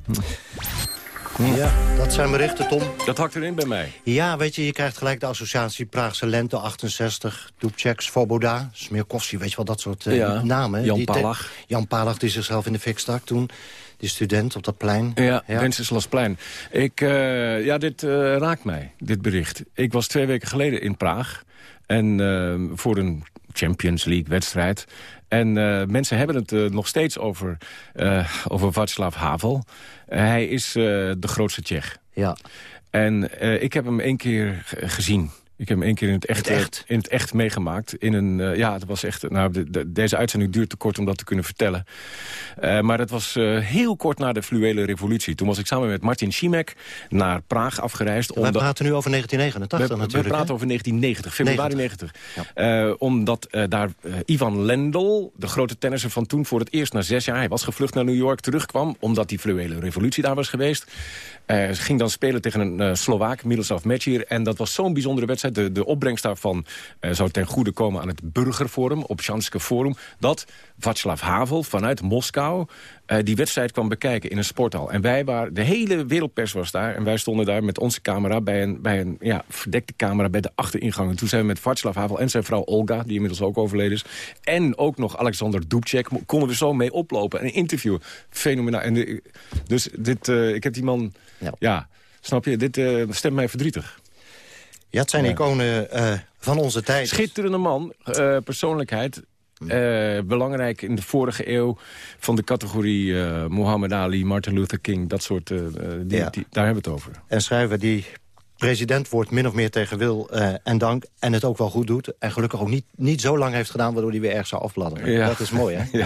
Ja, dat zijn berichten, Tom. Dat hakt erin bij mij. Ja, weet je, je krijgt gelijk de associatie Praagse Lente 68, Dubček, Svoboda, Smirkovski, weet je wel, dat soort eh, Ja, namen. Jan Die Palach. Jan Palach, die zichzelf in de fik stak toen. Die student op dat plein. Ja, Wenceslasplein. Ik, eh, ja, dit eh, raakt mij, dit bericht. Ik was twee weken geleden in Praag. En voor een Champions League wedstrijd. En eh, mensen hebben het eh, nog steeds over, eh over Václav Havel. Hij is de grootste Tsjech. Ja. En ik heb hem één keer gezien. Ik heb hem één keer in het echt, Het echt? eh, in het echt meegemaakt. In een, eh, ja, het was echt. Nou, de, de- deze uitzending duurt te kort om dat te kunnen vertellen. Eh, maar dat was heel kort na de fluwele revolutie. Toen was ik samen met Martin Schimek naar Praag afgereisd. Omdat- praten nu over 1989 we, natuurlijk. we praten hè? over 1990, februari 90. Eh, omdat daar Ivan Lendl, de grote tennisser van toen... voor het eerst na zes jaar, hij was gevlucht naar New York, terugkwam... omdat die fluwele revolutie daar was geweest. Eh, ging dan spelen tegen een eh Slovaak, Miroslav Mecir. En dat was zo'n bijzondere wedstrijd. De, de opbrengst daarvan eh, zou ten goede komen aan het Burgerforum... op Sjanske Forum. Dat Václav Havel vanuit Moskou eh, die wedstrijd kwam bekijken in een sporthal. En wij waren, de hele wereldpers was daar. En wij stonden daar met onze camera bij een, bij een ja, verdekte camera bij de achteringang. En toen zijn we met Václav Havel en zijn vrouw Olga, die inmiddels ook overleden is. En ook nog Alexander Dubček konden we zo mee oplopen. En een interview. Fenomenaal. En de- dus dit, eh, ik heb die man... Ja, snap je? Dit eh, stemt mij verdrietig. Ja, het zijn Ja. iconen van onze tijd. Schitterende man, persoonlijkheid. Eh, belangrijk in de vorige eeuw van de categorie eh Muhammad Ali, Martin Luther King, dat soort, eh, die, Ja. die- daar hebben we het over. En schrijver die president wordt min of meer tegen wil en dank... en het ook wel goed doet. En gelukkig ook niet, niet zo lang heeft gedaan... waardoor hij weer erg zou afbladderen. Ja. Dat is mooi, hè? Ja.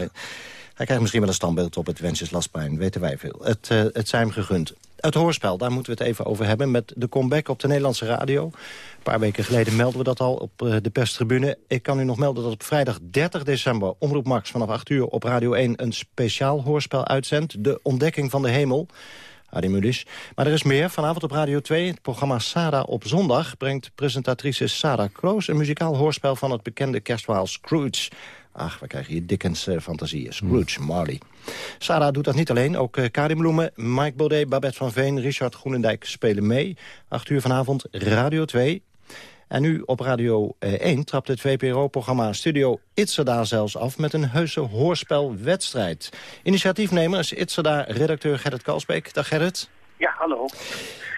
Hij krijgt misschien wel een standbeeld op het Wenceslasplein. Weten wij veel. Het, het zijn hem gegund. Het hoorspel, daar moeten we het even over hebben... met de comeback op de Nederlandse radio. Een paar weken geleden melden we dat al op eh, de perstribune. Ik kan u nog melden dat op vrijdag 30 december... Omroep Max vanaf 8 uur op Radio 1 een speciaal hoorspel uitzendt. De Ontdekking van de Hemel. Adi Mulisch. Maar er is meer. Vanavond op Radio 2, het programma Sada op zondag... brengt presentatrice Sarah Kroos een muzikaal hoorspel... van het bekende kerstverhaal Scrooge. Ach, we krijgen hier Dickens eh, fantasieën. Scrooge, Marley. Sarah doet dat niet alleen. Ook eh, Karin Bloemen, Mike Baudet, Babette van Veen... Richard Groenendijk spelen mee. 8 uur vanavond, Radio 2. En nu op Radio eh, 1 trapt het VPRO-programma Studio Itzerda zelfs af... met een heuse hoorspelwedstrijd. Initiatiefnemer is Itzerda-redacteur Gerrit Kalsbeek. Dag Gerrit. Ja, hallo.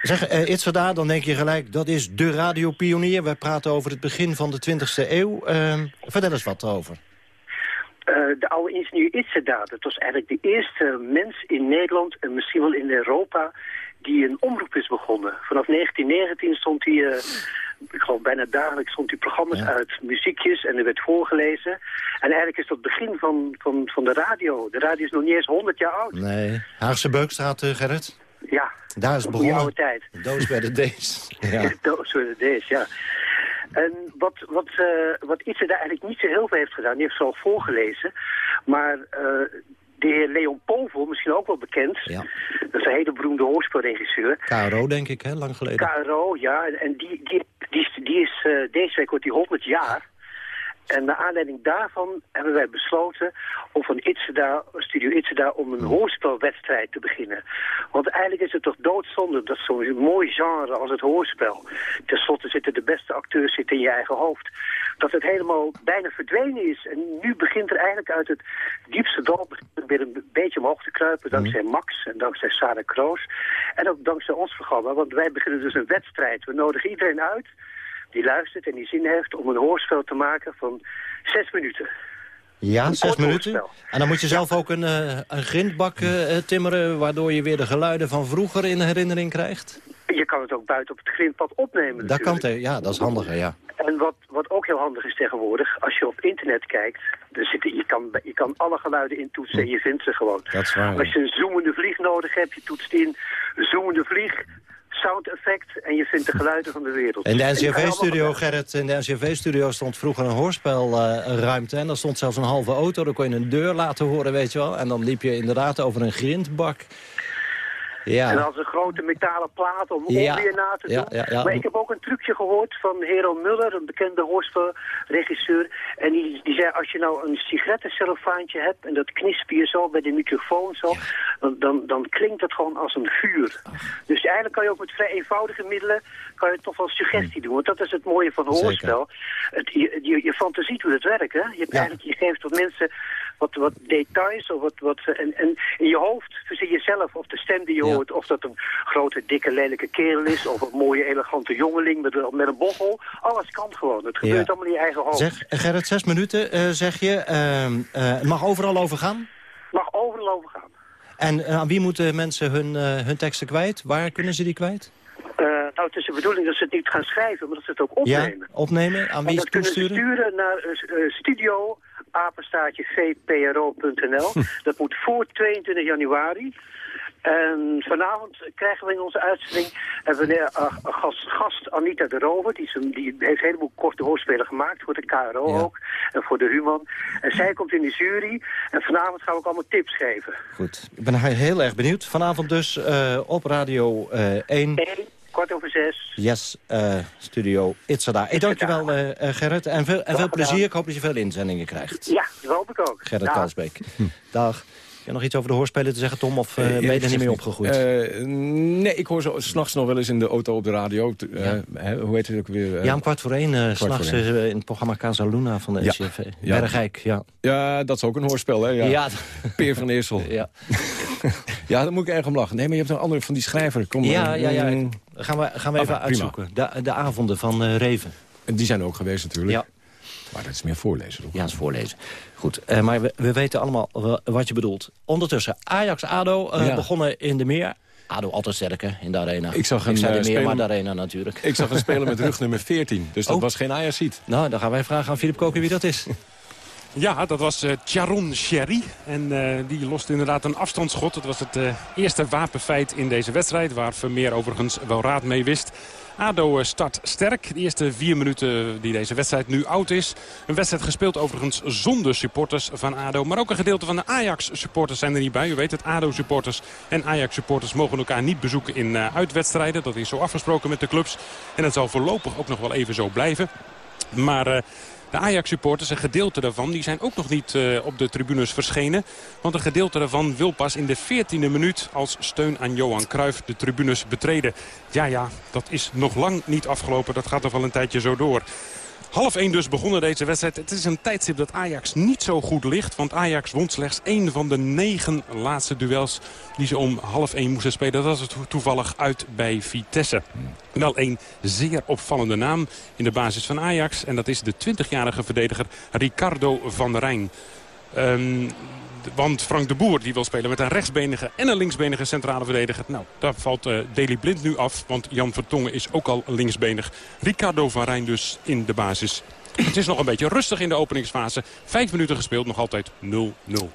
Zeg, eh Itzerda, dan denk je gelijk, dat is de radiopionier. We praten over het begin van de 20e eeuw. Eh, vertel eens wat erover. Eh, de oude ingenieur Itzeda, dat was eigenlijk de eerste mens in Nederland en misschien wel in Europa die een omroep is begonnen. Vanaf 1919 stond hij, eh, ik geloof bijna dagelijks, stond hij programma's uit, muziekjes en er werd voorgelezen. En eigenlijk is dat het begin van, van, van de radio. De radio is nog niet eens 100 jaar oud. Nee. Haagse Beukstraat, eh, Gerrit? Ja, Daar is begonnen. oude tijd. Doos bij de D's. Ja. Doos voor de D's, ja. En wat, wat, eh wat daar eigenlijk niet zo heel veel heeft gedaan, die heeft vooral voorgelezen. Maar eh, de heer Leon Povel, misschien ook wel bekend, Ja. dat is een hele beroemde hoorspelregisseur. KRO, denk ik, hè, lang geleden. KRO, ja, en- die, die, die, is, die is eh, deze week wordt die 100 jaar. En naar aanleiding daarvan hebben wij besloten om van Itzeda, Studio Itzeda, om een hoorspelwedstrijd te beginnen. Want eigenlijk is het toch doodzonde dat zo'n mooi genre als het hoorspel, ten slotte zitten de beste acteurs zitten in je eigen hoofd, dat het helemaal bijna verdwenen is. En nu begint er eigenlijk uit het diepste dal weer een beetje omhoog te kruipen, dankzij Max en dankzij Sarah Kroos. En ook dankzij ons programma, want wij beginnen dus een wedstrijd. We nodigen iedereen uit die luistert en die zin heeft om een hoorspel te maken van zes minuten. Ja, Een zes minuten. hoorspel. En dan moet je zelf ook een, eh, een grindbak eh, eh, timmeren... waardoor je weer de geluiden van vroeger in herinnering krijgt? Je kan het ook buiten op het grindpad opnemen Dat kan, natuurlijk. te, ja, dat is handiger, ja. En wat, wat ook heel handig is tegenwoordig, als je op internet kijkt... Er zitten, je, kan, je kan alle geluiden intoetsen en je vindt ze gewoon. Dat is waar. Als je een zoemende vlieg nodig hebt, je toetst in zoemende vlieg, sound effect... en je vindt de geluiden van de wereld. In de NCRV-studio, Gerrit, in de NCRV-studio stond vroeger een hoorspelruimte. en daar stond zelfs een halve auto. Dan kon je een deur laten horen, weet je wel. En dan liep je inderdaad over een grindbak. Ja. En dan een grote metalen plaat om Ja. onweer na te doen. Ja. Maar ik heb ook een trucje gehoord van Hero Muller, een bekende hoorspelregisseur. En die, die zei, als je nou een sigarettencellofaantje hebt en dat knisp je zo bij de microfoon zo, dan, dan, dan klinkt dat gewoon als een vuur. Dus eigenlijk kan je ook met vrij eenvoudige middelen kan je toch wel suggestie doen. Want dat is het mooie van hoorspel. Het, je, je, je fantasie doet het werk, hè? Je, hebt eigenlijk, je geeft wat mensen wat, wat details of wat, wat, en, en in je hoofd verzin je zelf of de stem die je hoort, of dat een grote, dikke, lelijke kerel is, of een mooie, elegante jongeling met, een- met een bochel. Alles kan gewoon. Het gebeurt Ja. allemaal in je eigen hoofd. Zeg, Gerrit, zes minuten, eh, zeg je. Eh, het mag overal over gaan. Mag overal over gaan. En eh, aan wie moeten mensen hun, eh, hun teksten kwijt? Waar kunnen ze die kwijt? Eh, nou, het is de bedoeling dat ze het niet gaan schrijven, maar dat ze het ook opnemen. Ja, opnemen. Aan En wie dat kunnen ze toesturen? sturen naar eh, eh, studio apenstaartje vpro.nl. dat moet voor 22 januari. En vanavond krijgen we in onze uitzending hebben we een, eh, een gast, gast Anita de Rover. Die, is een- die heeft een heleboel korte hoorspelen gemaakt voor de KRO ook. En voor de Human. En zij komt in de jury. En vanavond gaan we ook allemaal tips geven. Goed, ik ben heel erg benieuwd. Vanavond dus eh, op Radio eh 1. Kwart over zes. Yes, eh, studio Itzada. Ik dank je wel, eh, eh, Gerrit. En veel, en veel plezier. Ik hoop dat je veel inzendingen krijgt. Ja, dat hoop ik ook. Gerrit Dag. Kalsbeek. Dag. Heb nog iets over de hoorspelen te zeggen, Tom? Of eh, ben je er niet mee opgegroeid? Eh, nee, ik hoor zo s'nachts nog wel eens in de auto op de radio. eh, hoe heet het ook weer? ja, om kwart voor één, s'nachts in het programma Casa Luna van de Ja. NCRV. Ja. Bergijk, ja. Ja, dat is ook een hoorspel, hè? Ja. Ja. Peer van Eersel. Ja. ja, daar moet ik erg om lachen. Nee, maar je hebt een andere van die schrijver. Kom, Ja, ja, ja. mm, Gaan we, gaan we Ah, even uitzoeken. De, de avonden van Reven. En die zijn er ook geweest natuurlijk. Ja. Maar dat is meer voorlezen. Toch? Ja, dat is voorlezen. Goed, eh, maar we, we weten allemaal wa- wat je bedoelt. Ondertussen, Ajax-ADO eh, Ja. begonnen in de meer. ADO altijd sterker in de arena. Ik zag een, zei de eh, meer, maar de arena natuurlijk. Ik zag een speler met rug nummer 14. Dus dat Oh. was geen Ajaxiet. Nou, dan gaan wij vragen aan Filip Koken wie dat is. Ja, dat was eh Charon Sherry. En eh, die loste inderdaad een afstandsschot. Het was het eh, eerste wapenfeit in deze wedstrijd. Waar Vermeer overigens wel raad mee wist. ADO start sterk. De eerste vier minuten die deze wedstrijd nu oud is. Een wedstrijd gespeeld overigens zonder supporters van ADO. Maar ook een gedeelte van de Ajax-supporters zijn er niet bij. U weet het, ADO-supporters en Ajax-supporters mogen elkaar niet bezoeken in eh, uitwedstrijden. Dat is zo afgesproken met de clubs. En dat zal voorlopig ook nog wel even zo blijven. Maar eh, de Ajax-supporters, een gedeelte daarvan, die zijn ook nog niet eh, op de tribunes verschenen. Want een gedeelte daarvan wil pas in de 14e minuut als steun aan Johan Cruijff de tribunes betreden. Ja, ja, dat is nog lang niet afgelopen. Dat gaat nog wel een tijdje zo door. Half 1 dus begonnen deze wedstrijd. Het is een tijdstip dat Ajax niet zo goed ligt. Want Ajax won slechts één van de negen laatste duels die ze om half 1 moesten spelen. Dat was het toevallig uit bij Vitesse. Wel een zeer opvallende naam in de basis van Ajax. En dat is de 20-jarige verdediger Ricardo van Rijn. Ehm, want Frank de Boer die wil spelen met een rechtsbenige en een linksbenige centrale verdediger. Nou, daar valt eh Deli Blind nu af, want Jan Vertongen is ook al linksbenig. Ricardo van Rijn dus in de basis. Het is nog een beetje rustig in de openingsfase. Vijf minuten gespeeld, nog altijd 0-0.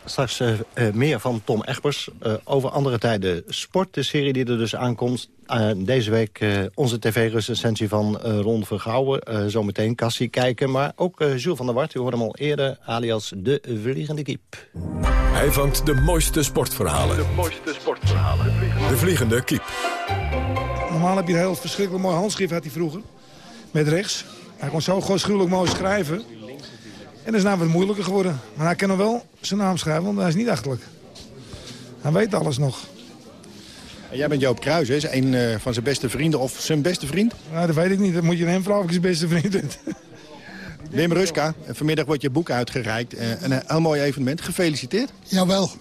Straks eh, eh, meer van Tom Egbers eh, over andere tijden sport. De serie die er dus aankomt. Eh, deze week eh, onze tv-recensie van eh, Ron Vergouwen. Eh, zometeen Cassie kijken. Maar ook eh, Jules van der Wart, u hoorde hem al eerder, alias de Vliegende Kiep. Hij vangt de mooiste sportverhalen. De mooiste sportverhalen. De Vliegende Kiep. Normaal heb je een heel verschrikkelijk mooi handschrift, had hij vroeger. Met rechts. Hij kon zo gewoon gruwelijk mooi schrijven. En dat is wat moeilijker geworden. Maar hij kan nog wel zijn naam schrijven, want hij is niet achterlijk. Hij weet alles nog. En Jij bent Joop Kruijs, hè? is een eh, van zijn beste vrienden of zijn beste vriend. Nou, dat weet ik niet. Dat moet je hem vragen of ik zijn beste vriend ben. Wim Ruska, vanmiddag wordt je boek uitgereikt. Eh, een heel mooi evenement. Gefeliciteerd. Jawel.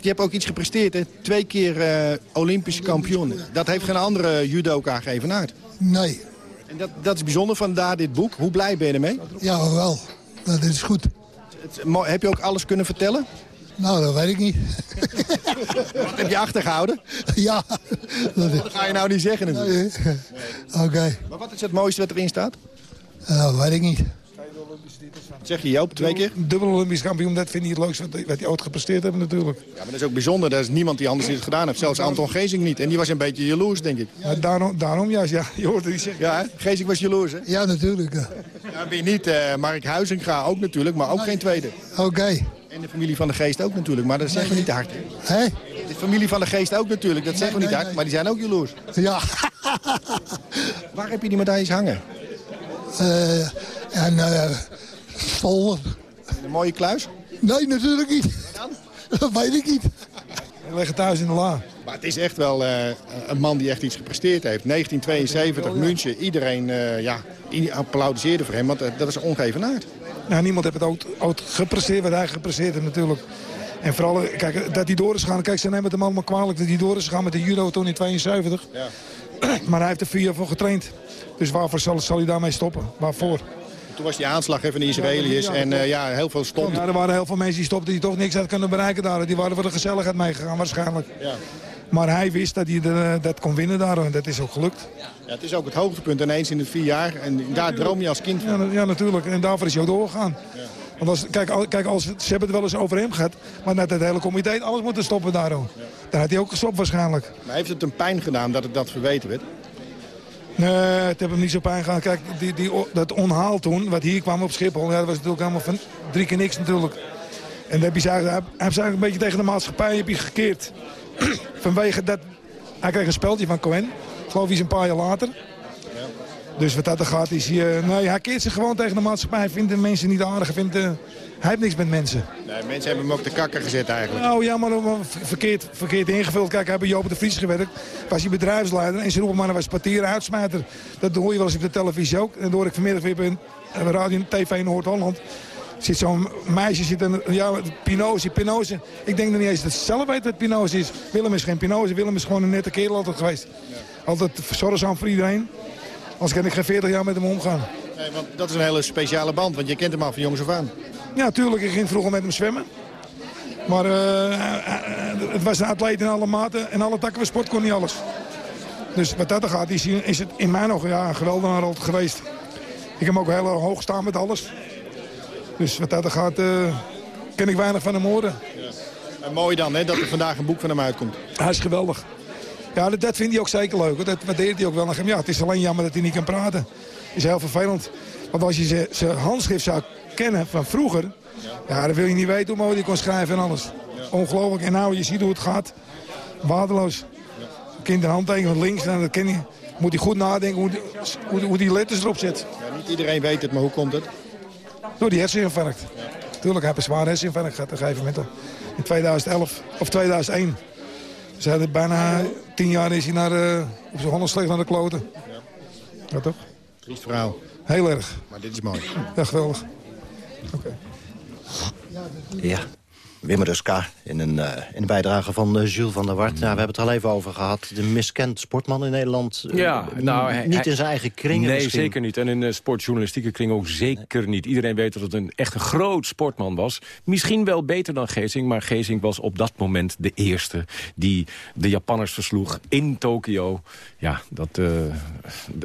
Je hebt ook iets gepresteerd, hè? Twee keer eh, Olympische kampioen. Dat heeft geen andere judoka geëvenaard. Nee. En dat, dat is bijzonder, vandaar dit boek. Hoe blij ben je ermee? Ja, wel. Dat is goed. Het- heb je ook alles kunnen vertellen? Nou, dat weet ik niet. Wat heb je achtergehouden? Ja. Dat, Dat ga je nou niet zeggen natuurlijk. Oké. Maar wat is het mooiste wat erin staat? Eh, dat weet ik niet. Zeg je Joop, twee keer? Dubbel Olympisch kampioen, dat vind ik het leukste wat, wat hij ooit gepresteerd hebben natuurlijk. Ja, maar dat is ook bijzonder. Er is niemand die anders dit gedaan heeft. Zelfs Anton Gezing niet. En die was een beetje jaloers, denk ik. Ja, daarom, daarom juist, ja. Je hoort het niet zeggen. Ja, hè? Gezing was jaloers, Ja, natuurlijk. Ja, wie niet. eh Mark Huizinga ook natuurlijk, maar ook geen tweede. Oké. En de familie van de geest ook natuurlijk, maar dat zeggen we niet te hard. Hé? De familie van de geest ook natuurlijk, dat zeggen we niet te hard, maar die zijn ook jaloers. Ja. Waar heb je die medailles hangen? Eh, en eh Stollen. Een mooie kluis? Nee, natuurlijk niet. Dat weet ik niet. We liggen thuis in de la. Maar het is echt wel eh, een man die echt iets gepresteerd heeft. 1972, München, iedereen eh, ja, applaudisseerde voor hem, want dat is ongevenaard. Nou, niemand heeft het ook, ook gepresteerd wat hij gepresteerd heeft natuurlijk. En vooral, kijk, dat hij door is gegaan. Kijk, ze nemen het hem allemaal kwalijk dat hij door is gegaan met de judo toen in 72. Maar hij heeft er vier jaar voor getraind. Dus waarvoor zal, zal hij daarmee stoppen? Waarvoor? Toen was die aanslag van de Israëliërs Ja, en eh, ja, heel veel stond. Ja, er waren heel veel mensen die stopten die toch niks hadden kunnen bereiken daar. Die waren voor de gezelligheid meegegaan waarschijnlijk. Ja. Maar hij wist dat hij de- dat kon winnen daar en dat is ook gelukt. Ja, het is ook het hoogtepunt ineens in de vier jaar. En daar droom je als kind Ja, van. na- ja, natuurlijk. En daarvoor is hij ook doorgegaan. Want als, kijk, al- kijk als, ze hebben het wel eens over hem gehad. Maar net het hele comité alles moeten stoppen daarom. Dan had hij ook gestopt waarschijnlijk. Maar heeft het een pijn gedaan dat het dat verweten werd? Nee, het heeft hem niet zo pijn gedaan. Kijk, die, die, dat onhaal toen, wat hier kwam op Schiphol... Ja, dat was natuurlijk helemaal van drie keer niks natuurlijk. En dat heb je eigenlijk, hij hij heeft eigenlijk een beetje tegen de maatschappij heb je gekeerd. Vanwege dat... Hij kreeg een speldje van Cohen. Ik geloof iets een paar jaar later. Dus wat dat er gaat is hij... eh, nee, hij keert zich gewoon tegen de maatschappij. Hij vindt de mensen niet aardig. Hij, vindt, eh, hij heeft niks met mensen. Nee, mensen hebben hem ook de kakker gezet eigenlijk. Nou ja, maar, verkeerd, verkeerd ingevuld. Kijk, hij heeft bij Joop de Vries gewerkt. Was hij bedrijfsleider en ze roepen maar was partier uitsmijter. Dat hoor je wel eens op de televisie ook. En dat hoor ik vanmiddag weer bij een radio TV in Noord-Holland. Zit zo'n meisje, zit een, ja, Pinoze, Pinoze. Ik denk nog niet eens dat ze zelf weet wat Pinoze is. Willem is geen Pinoze, Willem is gewoon een nette kerel altijd geweest. Altijd zorgzaam voor iedereen. Als kan ik geen 40 jaar met hem omgaan. Nee, want dat is een hele speciale band, want je kent hem al van jongens af aan. Ja, tuurlijk. Ik ging vroeger met hem zwemmen. Maar eh, eh, het was een atleet in alle maten. En alle takken van sport kon niet alles. Dus wat dat er gaat, is, is het in mijn ogen ja, een geweldenaar altijd geweest. Ik heb hem ook heel hoog staan met alles. Dus wat dat er gaat, eh, ken ik weinig van hem horen. En mooi dan, hè, dat er vandaag een boek van hem uitkomt. Hij is geweldig. Ja, dat, dat vindt hij ook zeker leuk. hoor. Dat waardeert hij ook wel. Ja, het is alleen jammer dat hij niet kan praten. is heel vervelend. Want als je zijn- handschrift zou kennen van vroeger... Ja, dan wil je niet weten hoe mooi hij kon schrijven en alles. Ongelooflijk. En nou, je ziet hoe het gaat. Waardeloos. Kind een handtekening van links, nou, dat ken je. Moet hij goed nadenken hoe die, hoe, die- hoe die letters erop zet. Ja, niet iedereen weet het, maar hoe komt het? Door die herseninfarct. Tuurlijk, hij heeft een zware herseninfarct gehad op een gegeven moment. In 2011 of 2001. Dus hij had bijna tien jaar is hij naar, eh, op zijn handen slecht naar de kloten. Ja, toch? Triest verhaal. Heel erg. Maar dit is mooi. Ja, geweldig. Ja. Wim Ruska in een, eh, in een bijdrage van eh, Jules van der Wart. Ja, we hebben het al even over gehad. De miskend sportman in Nederland. eh, Ja, nou, hij- niet in zijn eigen kringen Nee, misschien. zeker niet. En in de sportjournalistieke kring ook zeker niet. Iedereen weet dat het een echt een groot sportman was. Misschien wel beter dan Gezing, maar Gezing was op dat moment de eerste... die de Japanners versloeg in Tokio. Ja, dat,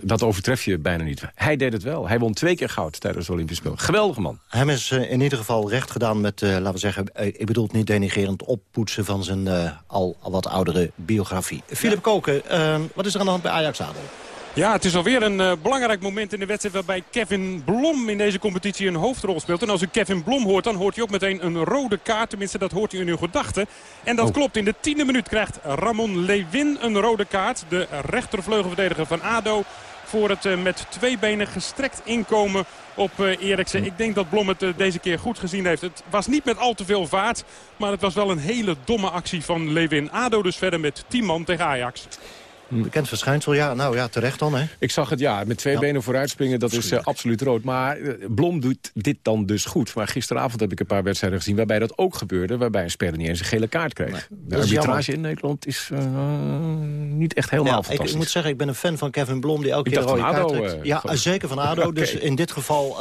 dat overtref je bijna niet. Hij deed het wel. Hij won twee keer goud tijdens de Olympische Spelen. Geweldige man. Hem is in ieder geval recht gedaan met, laten we zeggen... ik bedoel het niet denigerend oppoetsen van zijn eh, al, wat oudere biografie. Philip Koken, eh, wat is er aan de hand bij Ajax ADO? Ja, het is alweer een eh, belangrijk moment in de wedstrijd... waarbij Kevin Blom in deze competitie een hoofdrol speelt. En als u Kevin Blom hoort, dan hoort u ook meteen een rode kaart. Tenminste, dat hoort u in uw gedachten. En dat klopt. In de tiende minuut krijgt Ramon Lewin een rode kaart. De rechtervleugelverdediger van ADO voor het eh, met twee benen gestrekt inkomen op eh, Eriksen. Ik denk dat Blom het eh, deze keer goed gezien heeft. Het was niet met al te veel vaart, maar het was wel een hele domme actie van Lewin. ADO dus verder met 10 man tegen Ajax. Bekend verschijnsel, ja. Nou ja, terecht dan, hè? Ik zag het, ja. Met twee Ja. benen vooruit springen, dat is eh, absoluut rood. Maar eh, Blom doet dit dan dus goed. Maar gisteravond heb ik een paar wedstrijden gezien... waarbij dat ook gebeurde. Waarbij een speler niet eens een gele kaart kreeg. de arbitrage in Nederland is eh, niet echt helemaal Ja, ik, fantastisch. ik moet zeggen, ik ben een fan van Kevin Blom... die elke Ik keer rode van kaart ADO, trekt. ja, zeker van ADO. Dus in dit geval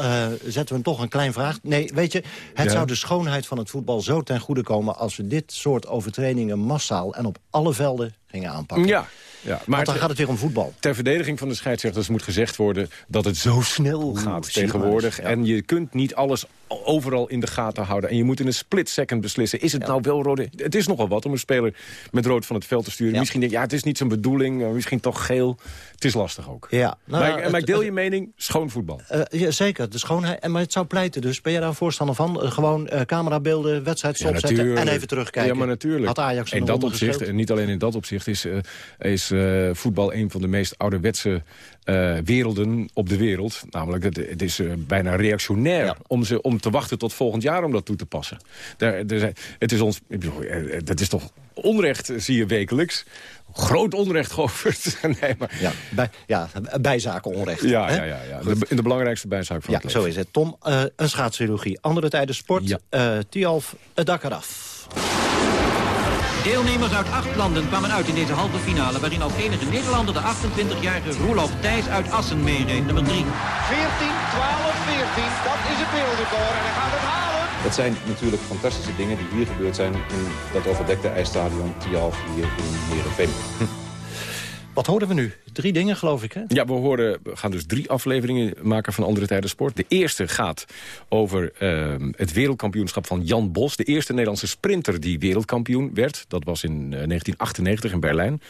zetten we hem toch een klein vraag. Nee, weet je, het Ja. zou de schoonheid van het voetbal zo ten goede komen... als we dit soort overtredingen massaal en op alle velden gingen aanpakken. Ja, ja. Want dan gaat het weer om voetbal. Ter verdediging van de scheidsrechters moet gezegd worden... dat het zo snel gaat tegenwoordig. maar En je kunt niet alles overal in de gaten houden. En je moet in een split second beslissen. Is het nou wel rood? Het is nogal wat om een speler met rood van het veld te sturen. Misschien denk je, ja, het is niet zijn bedoeling. Misschien toch geel. Het is lastig ook. Ja, nou, maar, ik, maar ik deel het- je mening, schoon voetbal. Eh, ja, zeker, de schoonheid. En, maar het zou pleiten dus. Ben jij daar een voorstander van? Eh, gewoon eh, camerabeelden, wedstrijd stopzetten en even terugkijken. Ja, maar natuurlijk. Had Ajax in dat opzicht, en niet alleen in dat opzicht, is, eh, is eh, voetbal een van de meest ouderwetse eh, werelden op de wereld. Namelijk, het, het is eh, bijna reactionair om, ze, om te wachten tot volgend jaar om dat toe te passen. Daar, er zijn, het is ons, eh, dat is toch onrecht, zie je wekelijks. Groot onrecht, Govert. nee, maar... Ja, bij, ja, bijzaken onrecht. Ja, hè? ja, ja, ja. De, in de belangrijkste bijzaak van Ja, het leven. zo is het. Tom, een schaatschirurgie. Andere tijden sport. Eh Tialf, het dak eraf. Deelnemers uit acht landen kwamen uit in deze halve finale... waarin als enige Nederlander de 28-jarige Roelof Thijs uit Assen meereed, nummer 3. 14, 12, 14. Dat is het wereldrecord en hij gaat het halen. Het zijn natuurlijk fantastische dingen die hier gebeurd zijn... in dat overdekte ijsstadion Tialf hier in Heerenveen. Wat hoorden we nu? Drie dingen, geloof ik, hè? Ja, we, horen, we gaan dus drie afleveringen maken van Andere Tijden Sport. De eerste gaat over ehm, het wereldkampioenschap van Jan Bos. De eerste Nederlandse sprinter die wereldkampioen werd. Dat was in eh, 1998 in Berlijn.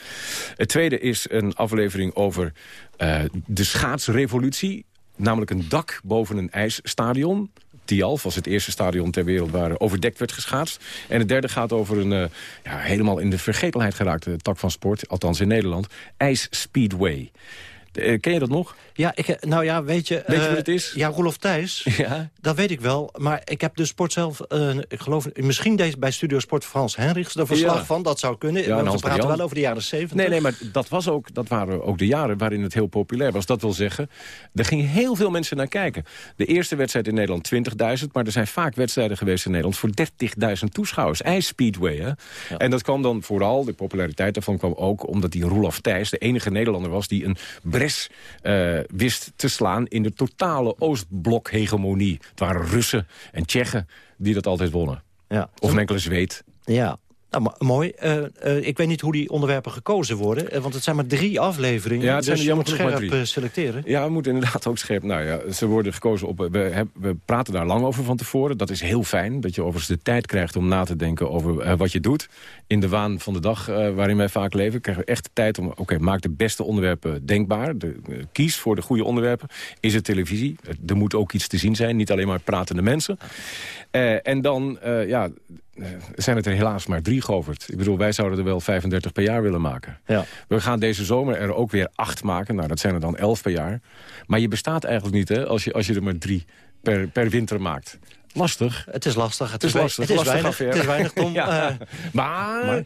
Het tweede is een aflevering over eh, de schaatsrevolutie. Namelijk een dak boven een ijsstadion. Tialf was het eerste stadion ter wereld waar overdekt werd geschaatst. En het derde gaat over een eh, ja, helemaal in de vergetelheid geraakte tak van sport. Althans in Nederland. IJs Eh, ken je dat nog? Ja, ik, eh, nou ja, weet je... Weet je eh, wat het is? Ja, Roelof Thijs. Ja. Dat weet ik wel. Maar ik heb de sport zelf, eh, ik geloof... Misschien deze bij Studio Sport Frans Henrichs er verslag Ja. van. Dat zou kunnen. Ja, we praten wel over de jaren 70. Nee, nee, maar dat, was ook, dat waren ook de jaren waarin het heel populair was. Dat wil zeggen, er gingen heel veel mensen naar kijken. De eerste wedstrijd in Nederland 20.000... maar er zijn vaak wedstrijden geweest in Nederland voor 30.000 toeschouwers. IJsspeedway, hè? En dat kwam dan vooral, de populariteit daarvan kwam ook... omdat die Roelof Thijs de enige Nederlander was... die een bres eh, wist te slaan in de totale Oostblok-hegemonie. Het waren Russen en Tsjechen die dat altijd wonnen. Ja. Of een enkele Zweed. Ja. Nou, mooi. Eh, eh, ik weet niet hoe die onderwerpen gekozen worden. eh, want het zijn maar drie afleveringen. Ja, dus er je moet scherp selecteren. Ja, we moeten inderdaad ook scherp. Nou ja, ze worden gekozen op. We, heb- we praten daar lang over van tevoren. Dat is heel fijn. Dat je overigens de tijd krijgt om na te denken over wat je doet. In de waan van de dag waarin wij vaak leven. Krijgen we echt de tijd om. Oké, maak de beste onderwerpen denkbaar. De, kies voor de goede onderwerpen. Is het televisie? Er moet ook iets te zien zijn. Niet alleen maar pratende mensen. En dan, ja, zijn het er helaas maar drie, Govert. Ik bedoel, wij zouden er wel 35 per jaar willen maken. Ja. We gaan deze zomer er ook weer acht maken. Nou, dat zijn er dan elf per jaar. Maar je bestaat eigenlijk niet, hè, als je, als je er maar drie per, per winter maakt. Lastig. Het is lastig. Het, Het is lastig. Het is, lastig weinig, het is weinig, Tom. Ja. Eh, maar, maar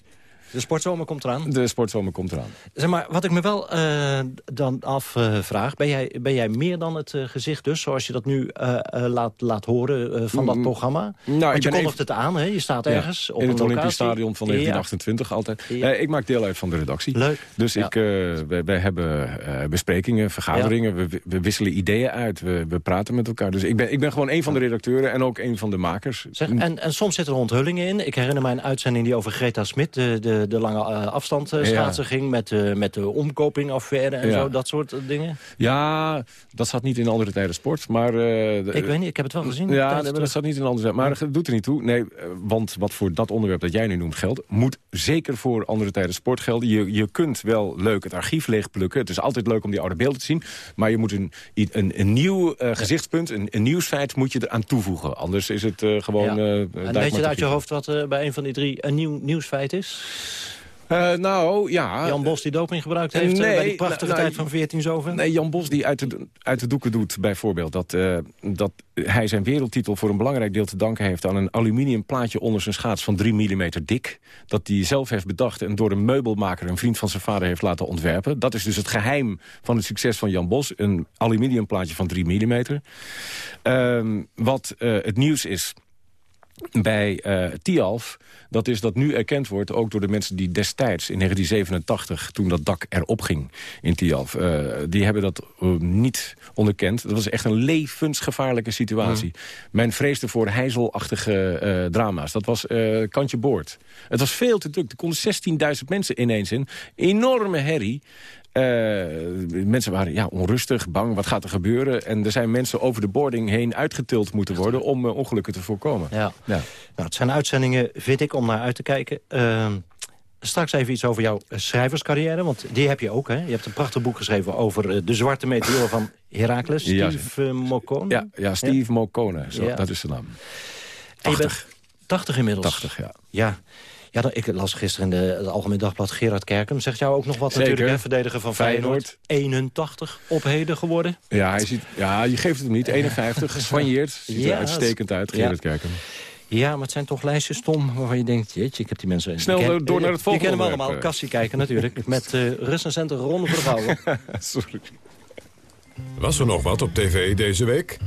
de sportzomer komt eraan. de sportzomer komt eraan. Zeg maar, wat ik me wel eh, dan afvraag... ben, jij, ben jij meer dan het eh, gezicht dus... zoals je dat nu eh, laat, laat horen van dat Mm, programma? nou, Want je kondigt het aan, hè? je staat Ja, ergens op in het Olympisch. Stadion van Ja. 1928 altijd. Ja. Ik maak deel uit van de redactie. Leuk. Dus ik, wij, wij hebben besprekingen, vergaderingen. We, we wisselen ideeën uit. We, we praten met elkaar. Dus ik ben, ik ben gewoon een van de redacteuren en ook een van de makers. Zeg, en, en soms zitten er onthullingen in. Ik herinner mij een uitzending die over Greta Smit... de, de, de lange eh, afstand Ja. schaatsen ging... met, eh, met de omkopingaffaire en Ja. zo, dat soort eh, dingen. Ja, dat zat niet in andere tijden sport. Maar, eh, de- Ik weet niet, ik heb het wel gezien. Ja, nee, de- dat staat niet in andere tijd. Maar dat doet er niet toe. Nee, want wat voor dat onderwerp dat jij nu noemt geldt... moet zeker voor andere tijden sport gelden. Je, je kunt wel leuk het archief leegplukken. Het is altijd leuk om die oude beelden te zien. Maar je moet een, een, een nieuw gezichtspunt, een, een nieuwsfeit... moet je eraan toevoegen. Anders is het gewoon... Ja. en weet je uit je hoofd wat bij een van die drie een nieuw nieuwsfeit is? Eh, nou, ja. Jan Bos die doping gebruikt heeft eh, bij die prachtige nou, tijd van 14 zoveel? Nee, Jan Bos die uit de, uit de doeken doet bijvoorbeeld... Dat, eh, dat hij zijn wereldtitel voor een belangrijk deel te danken heeft... aan een aluminium plaatje onder zijn schaats van 3 mm dik. Dat hij zelf heeft bedacht en door een meubelmaker... een vriend van zijn vader heeft laten ontwerpen. Dat is dus het geheim van het succes van Jan Bos. Een aluminium plaatje van 3 mm. Ehm, wat het nieuws is bij eh Tialf, dat is dat nu erkend wordt... ook door de mensen die destijds in 1987, toen dat dak erop ging in Tialf... eh, die hebben dat eh, niet onderkend. Dat was echt een levensgevaarlijke situatie. Men vreesde voor heizelachtige drama's. Dat was kantje boord. Het was veel te druk. Er konden 16.000 mensen ineens in. Enorme herrie. Eh, mensen waren ja, onrustig, bang, wat gaat er gebeuren? En er zijn mensen over de boarding heen uitgetild moeten worden... om eh, ongelukken te voorkomen. Ja. Nou, het zijn uitzendingen, vind ik, om naar uit te kijken. Ehm, straks even iets over jouw schrijverscarrière, want die heb je ook. Hè? Je hebt een prachtig boek geschreven over eh, de zwarte meteor van Heracles. Ja, Steve uh, Mokone. Ja, ja, Steve Mokone, zo, Ja. dat is de naam. Je 80. bent 80 inmiddels. 80, ja. Ja. Ja, dan, ik las gisteren in de, het Algemeen Dagblad Gerard Kerkem. Zegt jou ook nog wat Zeker. natuurlijk, hè? Verdediger van Feyenoord. Feyenoord. 81 op heden geworden. Ja, hij ziet, ja, je geeft het hem niet. 51, geswanjeerd. Ziet er uitstekend uit, ja. Gerrit Kerken. Ja, maar het zijn toch lijstjes, Tom, waarvan je denkt... jeetje, ik heb die mensen... Snel door- door naar het Je volgende kennen hem onderwerp, allemaal, eh. Kassie kijken natuurlijk. Met uh, recensenten Ron Verbouwen. Sorry. Was er nog wat op tv deze week?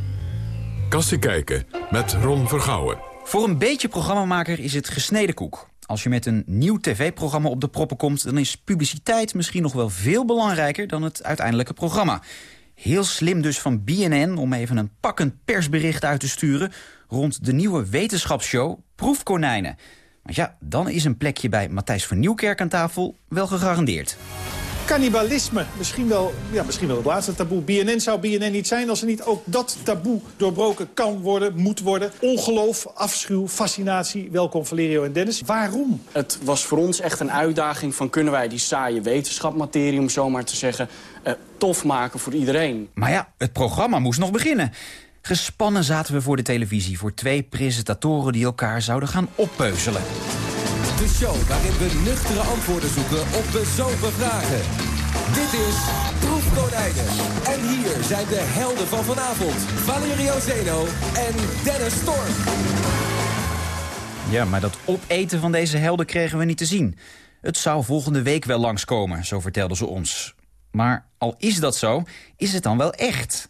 Kassie kijken met Ron Vergouwen. Voor een beetje programmamaker is het gesneden koek. Als je met een nieuw tv-programma op de proppen komt... dan is publiciteit misschien nog wel veel belangrijker dan het uiteindelijke programma. Heel slim dus van BNN om even een pakkend persbericht uit te sturen... rond de nieuwe wetenschapsshow Proefkonijnen. Want ja, dan is een plekje bij Matthijs van Nieuwkerk aan tafel wel gegarandeerd. Cannibalisme, misschien wel, ja, misschien wel het laatste taboe. BNN zou BNN niet zijn als er niet ook dat taboe doorbroken kan worden, moet worden. Ongeloof, afschuw, fascinatie. Welkom Valerio en Dennis. Waarom? Het was voor ons echt een uitdaging van kunnen wij die saaie wetenschapmaterie, om zo maar te zeggen, eh, tof maken voor iedereen. Maar ja, het programma moest nog beginnen. Gespannen zaten we voor de televisie voor twee presentatoren die elkaar zouden gaan oppeuzelen. De show waarin we nuchtere antwoorden zoeken op bezopen vragen. Dit is Proefkonijnen. En hier zijn de helden van vanavond. Valerio Zeno en Dennis Storm. Ja, maar dat opeten van deze helden kregen we niet te zien. Het zou volgende week wel langskomen, zo vertelden ze ons. Maar al is dat zo, is het dan wel echt?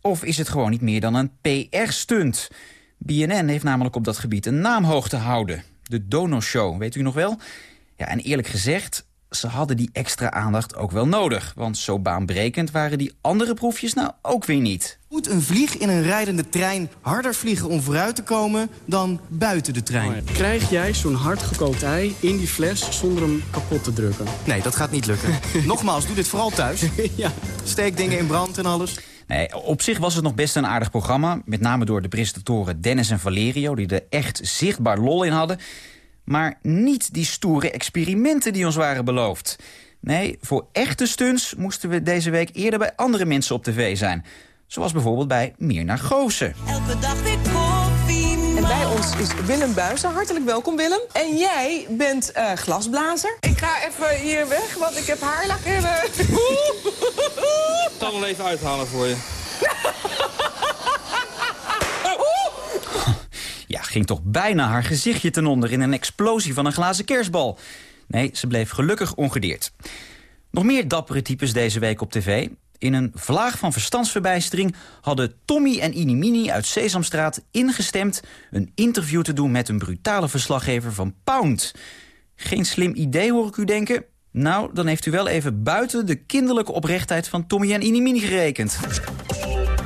Of is het gewoon niet meer dan een PR-stunt? BNN heeft namelijk op dat gebied een naam hoog te houden. De Dono Show, weet u nog wel? Ja, en eerlijk gezegd, ze hadden die extra aandacht ook wel nodig. Want zo baanbrekend waren die andere proefjes nou ook weer niet. Moet een vlieg in een rijdende trein harder vliegen om vooruit te komen dan buiten de trein? Krijg jij zo'n hard gekookt ei in die fles zonder hem kapot te drukken? Nee, dat gaat niet lukken. Nogmaals, doe dit vooral thuis. ja. Steek dingen in brand en alles. Nee, op zich was het nog best een aardig programma. Met name door de presentatoren Dennis en Valerio... die er echt zichtbaar lol in hadden. Maar niet die stoere experimenten die ons waren beloofd. Nee, voor echte stunts moesten we deze week eerder bij andere mensen op tv zijn. Zoals bijvoorbeeld bij Mirna Goossen. Elke dag ons is Willem Buizen. Hartelijk welkom, Willem. En jij bent eh, glasblazer. Ik ga even hier weg, want ik heb haarlak in. Ik zal wel even uithalen voor je. Ja, ging toch bijna haar gezichtje ten onder in een explosie van een glazen kerstbal. Nee, ze bleef gelukkig ongedeerd. Nog meer dappere types deze week op tv. In een vlaag van verstandsverbijstering hadden Tommy en Inimini uit Sesamstraat ingestemd... een interview te doen met een brutale verslaggever van Pound. Geen slim idee, hoor ik u denken? Nou, dan heeft u wel even buiten de kinderlijke oprechtheid van Tommy en Inimini gerekend.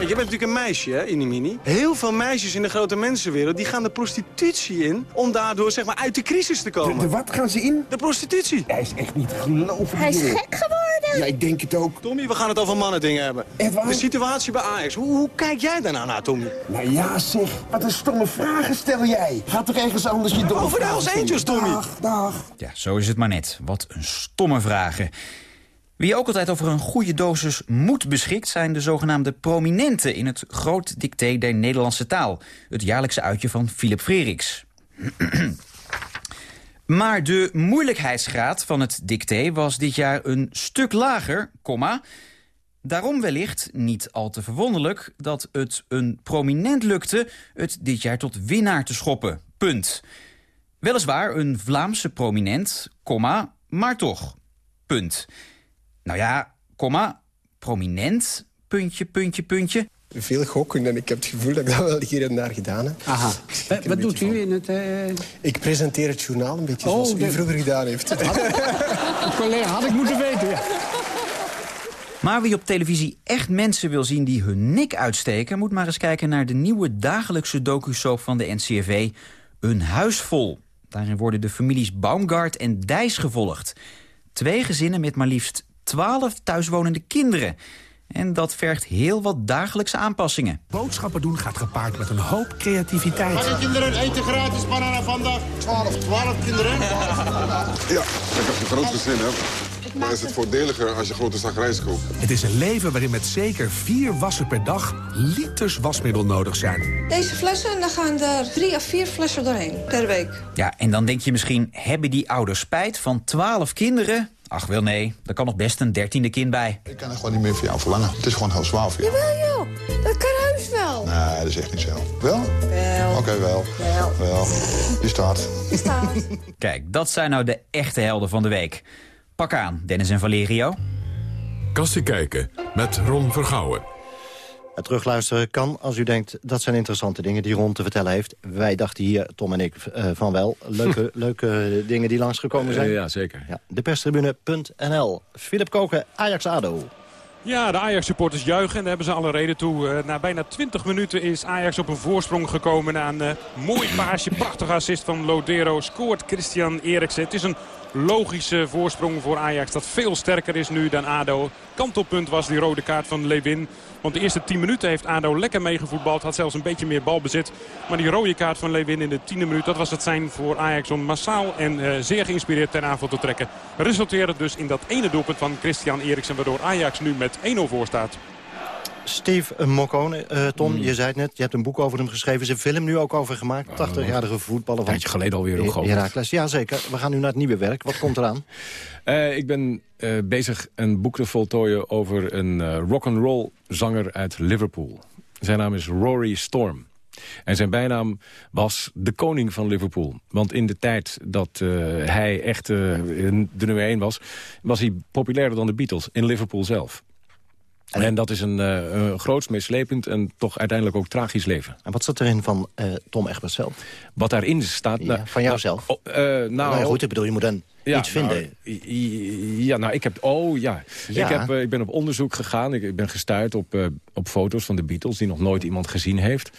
Je bent natuurlijk een meisje, hè, Inimini. Heel veel meisjes in de grote mensenwereld... die gaan de prostitutie in om daardoor zeg maar, uit de crisis te komen. De, de wat gaan ze in? De prostitutie. Hij is echt niet geloven. Hij is gek geworden. Ja, ik denk het ook. Tommy, we gaan het over mannen dingen hebben. De situatie bij Ajax. Hoe, hoe kijk jij daarna naar, Tommy? Nou ja, zeg. Wat een stomme vragen stel jij. Ga toch ergens anders je door. Over de Hells Angels, Tommy. Dag, dag. Ja, zo is het maar net. Wat een stomme vragen. Wie ook altijd over een goede dosis moed beschikt... zijn de zogenaamde prominenten in het Groot Dicté der Nederlandse Taal. Het jaarlijkse uitje van Philip Freriks. maar de moeilijkheidsgraad van het dicté was dit jaar een stuk lager. Daarom wellicht, niet al te verwonderlijk... dat het een prominent lukte het dit jaar tot winnaar te schoppen. Punt. Weliswaar een Vlaamse prominent, comma, maar toch. Punt. Nou ja, comma, prominent, puntje, puntje, puntje. Veel gokken en ik heb het gevoel dat ik dat wel hier en daar gedaan heb. Aha. Eh, wat doet u in het... eh, Ik presenteer het journaal een beetje Oh, zoals u dat- vroeger gedaan heeft. collega, had ik moeten weten. ja. Maar wie op televisie echt mensen wil zien die hun nik uitsteken... moet maar eens kijken naar de nieuwe dagelijkse docusoap van de NCRV... Een huis vol. Daarin worden de families Baumgart en Dijs gevolgd. Twee gezinnen met maar liefst 12 thuiswonende kinderen. En dat vergt heel wat dagelijkse aanpassingen. Boodschappen doen gaat gepaard met een hoop creativiteit. Alle kinderen eten gratis banana vandaag. 12, 12 kinderen. Ja, ik heb een groot gezin, hè. Dan is het voordeliger als je grote zak rijst koopt. Het is een leven waarin met zeker vier wassen per dag liters wasmiddel nodig zijn. Deze flessen, dan gaan er drie of vier flessen doorheen per week. Ja, en dan denk je misschien, hebben die ouders spijt van 12 kinderen? Ach wel nee, er kan nog best een dertiende kind bij. Ik kan er gewoon niet meer van jou verlangen. Het is gewoon heel zwaar voor jou. Jawel joh, dat kan heus wel. Nee, dat is echt niet zo. Wel? Wel. Oké, wel. Wel. Wel. Je staat. Je staat. Kijk, dat zijn nou de echte helden van de week. Pak aan, Dennis en Valerio. Kassie kijken met Ron Vergouwen. Het terugluisteren kan als u denkt dat zijn interessante dingen die Ron te vertellen heeft. Wij dachten hier, Tom en ik, eh, van wel. Leuke, leuke dingen die langsgekomen zijn. Eh, ja, zeker. Ja, deperstribune.nl. Philip Koken, Ajax-ADO. Ja, de Ajax-supporters juichen en daar hebben ze alle reden toe. Eh, na bijna 20 minuten is Ajax op een voorsprong gekomen... na een uh, mooi paasje, prachtige assist van Lodero. Scoort Christian Eriksen. Het is een logische voorsprong voor Ajax dat veel sterker is nu dan ADO. Kantelpunt was die rode kaart van Lewin. Want de eerste 10 minuten heeft ADO lekker meegevoetbald. Had zelfs een beetje meer balbezit. Maar die rode kaart van Lewin in de tiende minuut... dat was het zijn voor Ajax om massaal en uh, zeer geïnspireerd ten aanval te trekken. Resulteerde dus in dat ene doelpunt van Christian Eriksen... waardoor Ajax nu met 1-0 voor staat. Steve Moccone, uh, Tom, mm. je zei het net, je hebt een boek over hem geschreven. is een film nu ook over gemaakt. 80-jarige voetballer. Een geleden alweer ook Herakles. Ja, zeker. We gaan nu naar het nieuwe werk. Wat komt eraan? Uh, ik ben uh, bezig een boek te voltooien over een uh, rock'n'roll zanger uit Liverpool. Zijn naam is Rory Storm. En zijn bijnaam was de koning van Liverpool. Want in de tijd dat uh, hij echt uh, de nummer 1 was... was hij populairder dan de Beatles in Liverpool zelf. En, en dat is een, uh, groots, meeslepend en toch uiteindelijk ook tragisch leven. En wat zat erin van uh, Tom Egbert zelf? Wat daarin staat... Ja, nou, van jouzelf? Nou, uh, nou, nou goed, ik bedoel, je moet dan ja, iets vinden. Nou, ja, nou, ik heb... Oh, ja. Ja. Ik, heb, ik ben op onderzoek gegaan. Ik, ik ben gestuurd op, op foto's van de Beatles... die nog nooit iemand gezien heeft.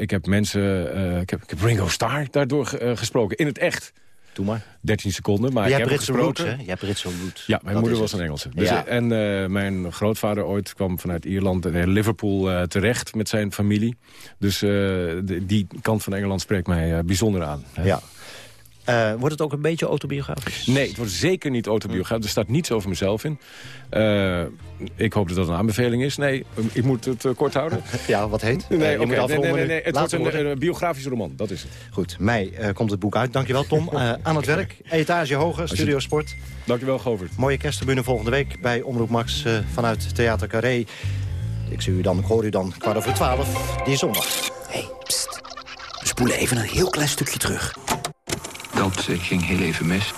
ik heb mensen... ik, heb, ik heb Ringo Starr daardoor gesproken. In het echt. Doe maar. 13 seconden. Maar je ik hebt heb Britse roots, gesproken. hè? Je hebt Britse roots. Ja, mijn Dat moeder was het. een Engelse. Dus, Ja. En uh, mijn grootvader ooit kwam vanuit Ierland en Liverpool uh, terecht met zijn familie. Dus uh, de, die kant van Engeland spreekt mij bijzonder aan. Hè. Ja. Uh, wordt het ook een beetje autobiografisch? Nee, het wordt zeker niet autobiografisch. Er staat niets over mezelf in. Uh, ik hoop dat dat een aanbeveling is. Nee, ik moet het uh, kort houden. Ja, wat heet? Nee, okay. moet nee, nee, nee, nee. Het Laten wordt een, een, biografische roman, dat is het. Goed, mei komt het boek uit. Dankjewel Tom. aan het werk, etage hoger, Studio Sport. Dankjewel Govert. Mooie kersttribune volgende week bij Omroep Max vanuit Theater Carré. Ik zie u dan, ik hoor u dan kwart over twaalf, die zondag. Hé, hey, pst. We spoelen even een heel klein stukje terug. Dat ging heel even mis.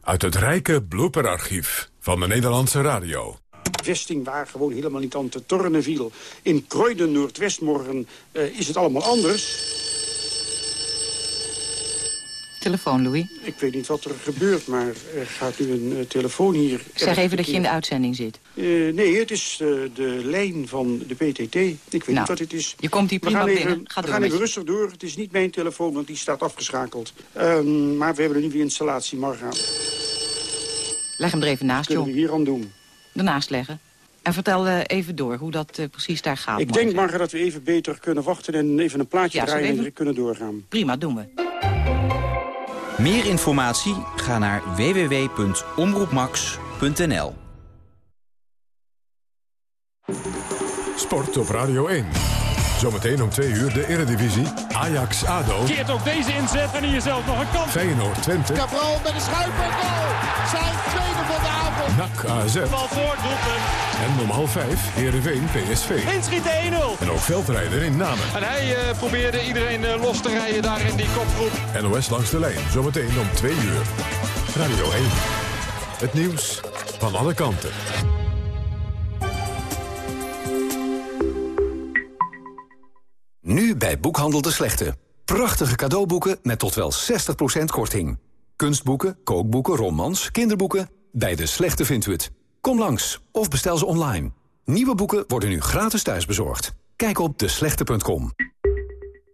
Uit het rijke blooperarchief van de Nederlandse radio. Vesting waar gewoon helemaal niet aan te tornen viel. In Kruiden, Noordwestmorgen, uh, is het allemaal anders. Telefoon, Louis. Ik weet niet wat er gebeurt, maar er gaat nu een uh, telefoon hier. Zeg even dat je in de uitzending zit. Uh, nee, het is uh, de lijn van de PTT. Ik weet nou, niet wat het is. Je komt hier prima we gaan binnen. Even, Ga we door gaan even rustig door. Het is niet mijn telefoon, want die staat afgeschakeld. Um, maar we hebben een nieuwe installatie morgen. Leg hem er even naast, Kunnen joh. we hier aan doen? Ernaast leggen. En vertel even door hoe dat precies daar gaat. Ik morgen. denk, Marga, dat we even beter kunnen wachten... en even een plaatje Ja, draaien we en kunnen doorgaan. Prima, doen we. Meer informatie? Ga naar www.omroepmax.nl Sport op Radio 1. Zometeen om twee uur de Eredivisie. Ajax-ADO. Keert ook deze inzet en hier zelf nog een kans. Feyenoord-Twente. Cabral met een schuiver goal. Zijn avond. NAC AZ. En om half vijf Heerenveen PSV. Inschieten 1-0. En ook veldrijder in Namen. En hij uh, probeerde iedereen uh, los te rijden daar in die kopgroep. NOS langs de lijn. Zometeen om twee uur. Radio 1. Het nieuws van alle kanten. Nu bij Boekhandel de Slechte. Prachtige cadeauboeken met tot wel 60% korting. Kunstboeken, kookboeken, romans, kinderboeken. Bij de Slechte vindt u het. Kom langs of bestel ze online. Nieuwe boeken worden nu gratis thuisbezorgd. Kijk op deslechte.com.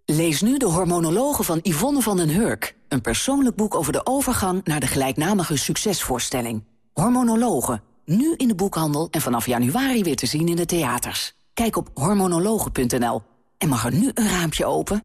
Lees nu de hormonologen van Yvonne van den Hurk. Een persoonlijk boek over de overgang naar de gelijknamige succesvoorstelling. Hormonologen. Nu in de boekhandel en vanaf januari weer te zien in de theaters. Kijk op hormonologen.nl. En mag er nu een raampje open?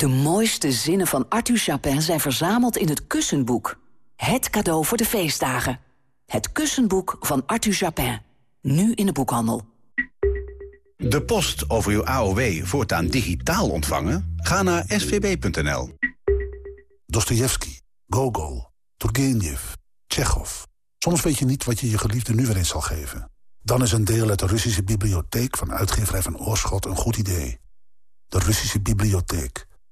De mooiste zinnen van Arthur Chapin zijn verzameld in het Kussenboek. Het cadeau voor de feestdagen. Het Kussenboek van Arthur Chapin. Nu in de boekhandel. De post over uw AOW voortaan digitaal ontvangen? Ga naar svb.nl. Dostoevsky, Gogol, Turgenev, Tsjechov. Soms weet je niet wat je je geliefde nu weer eens zal geven. Dan is een deel uit de Russische bibliotheek van uitgeverij van Oorschot een goed idee. De Russische bibliotheek.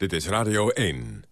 Dit is Radio 1.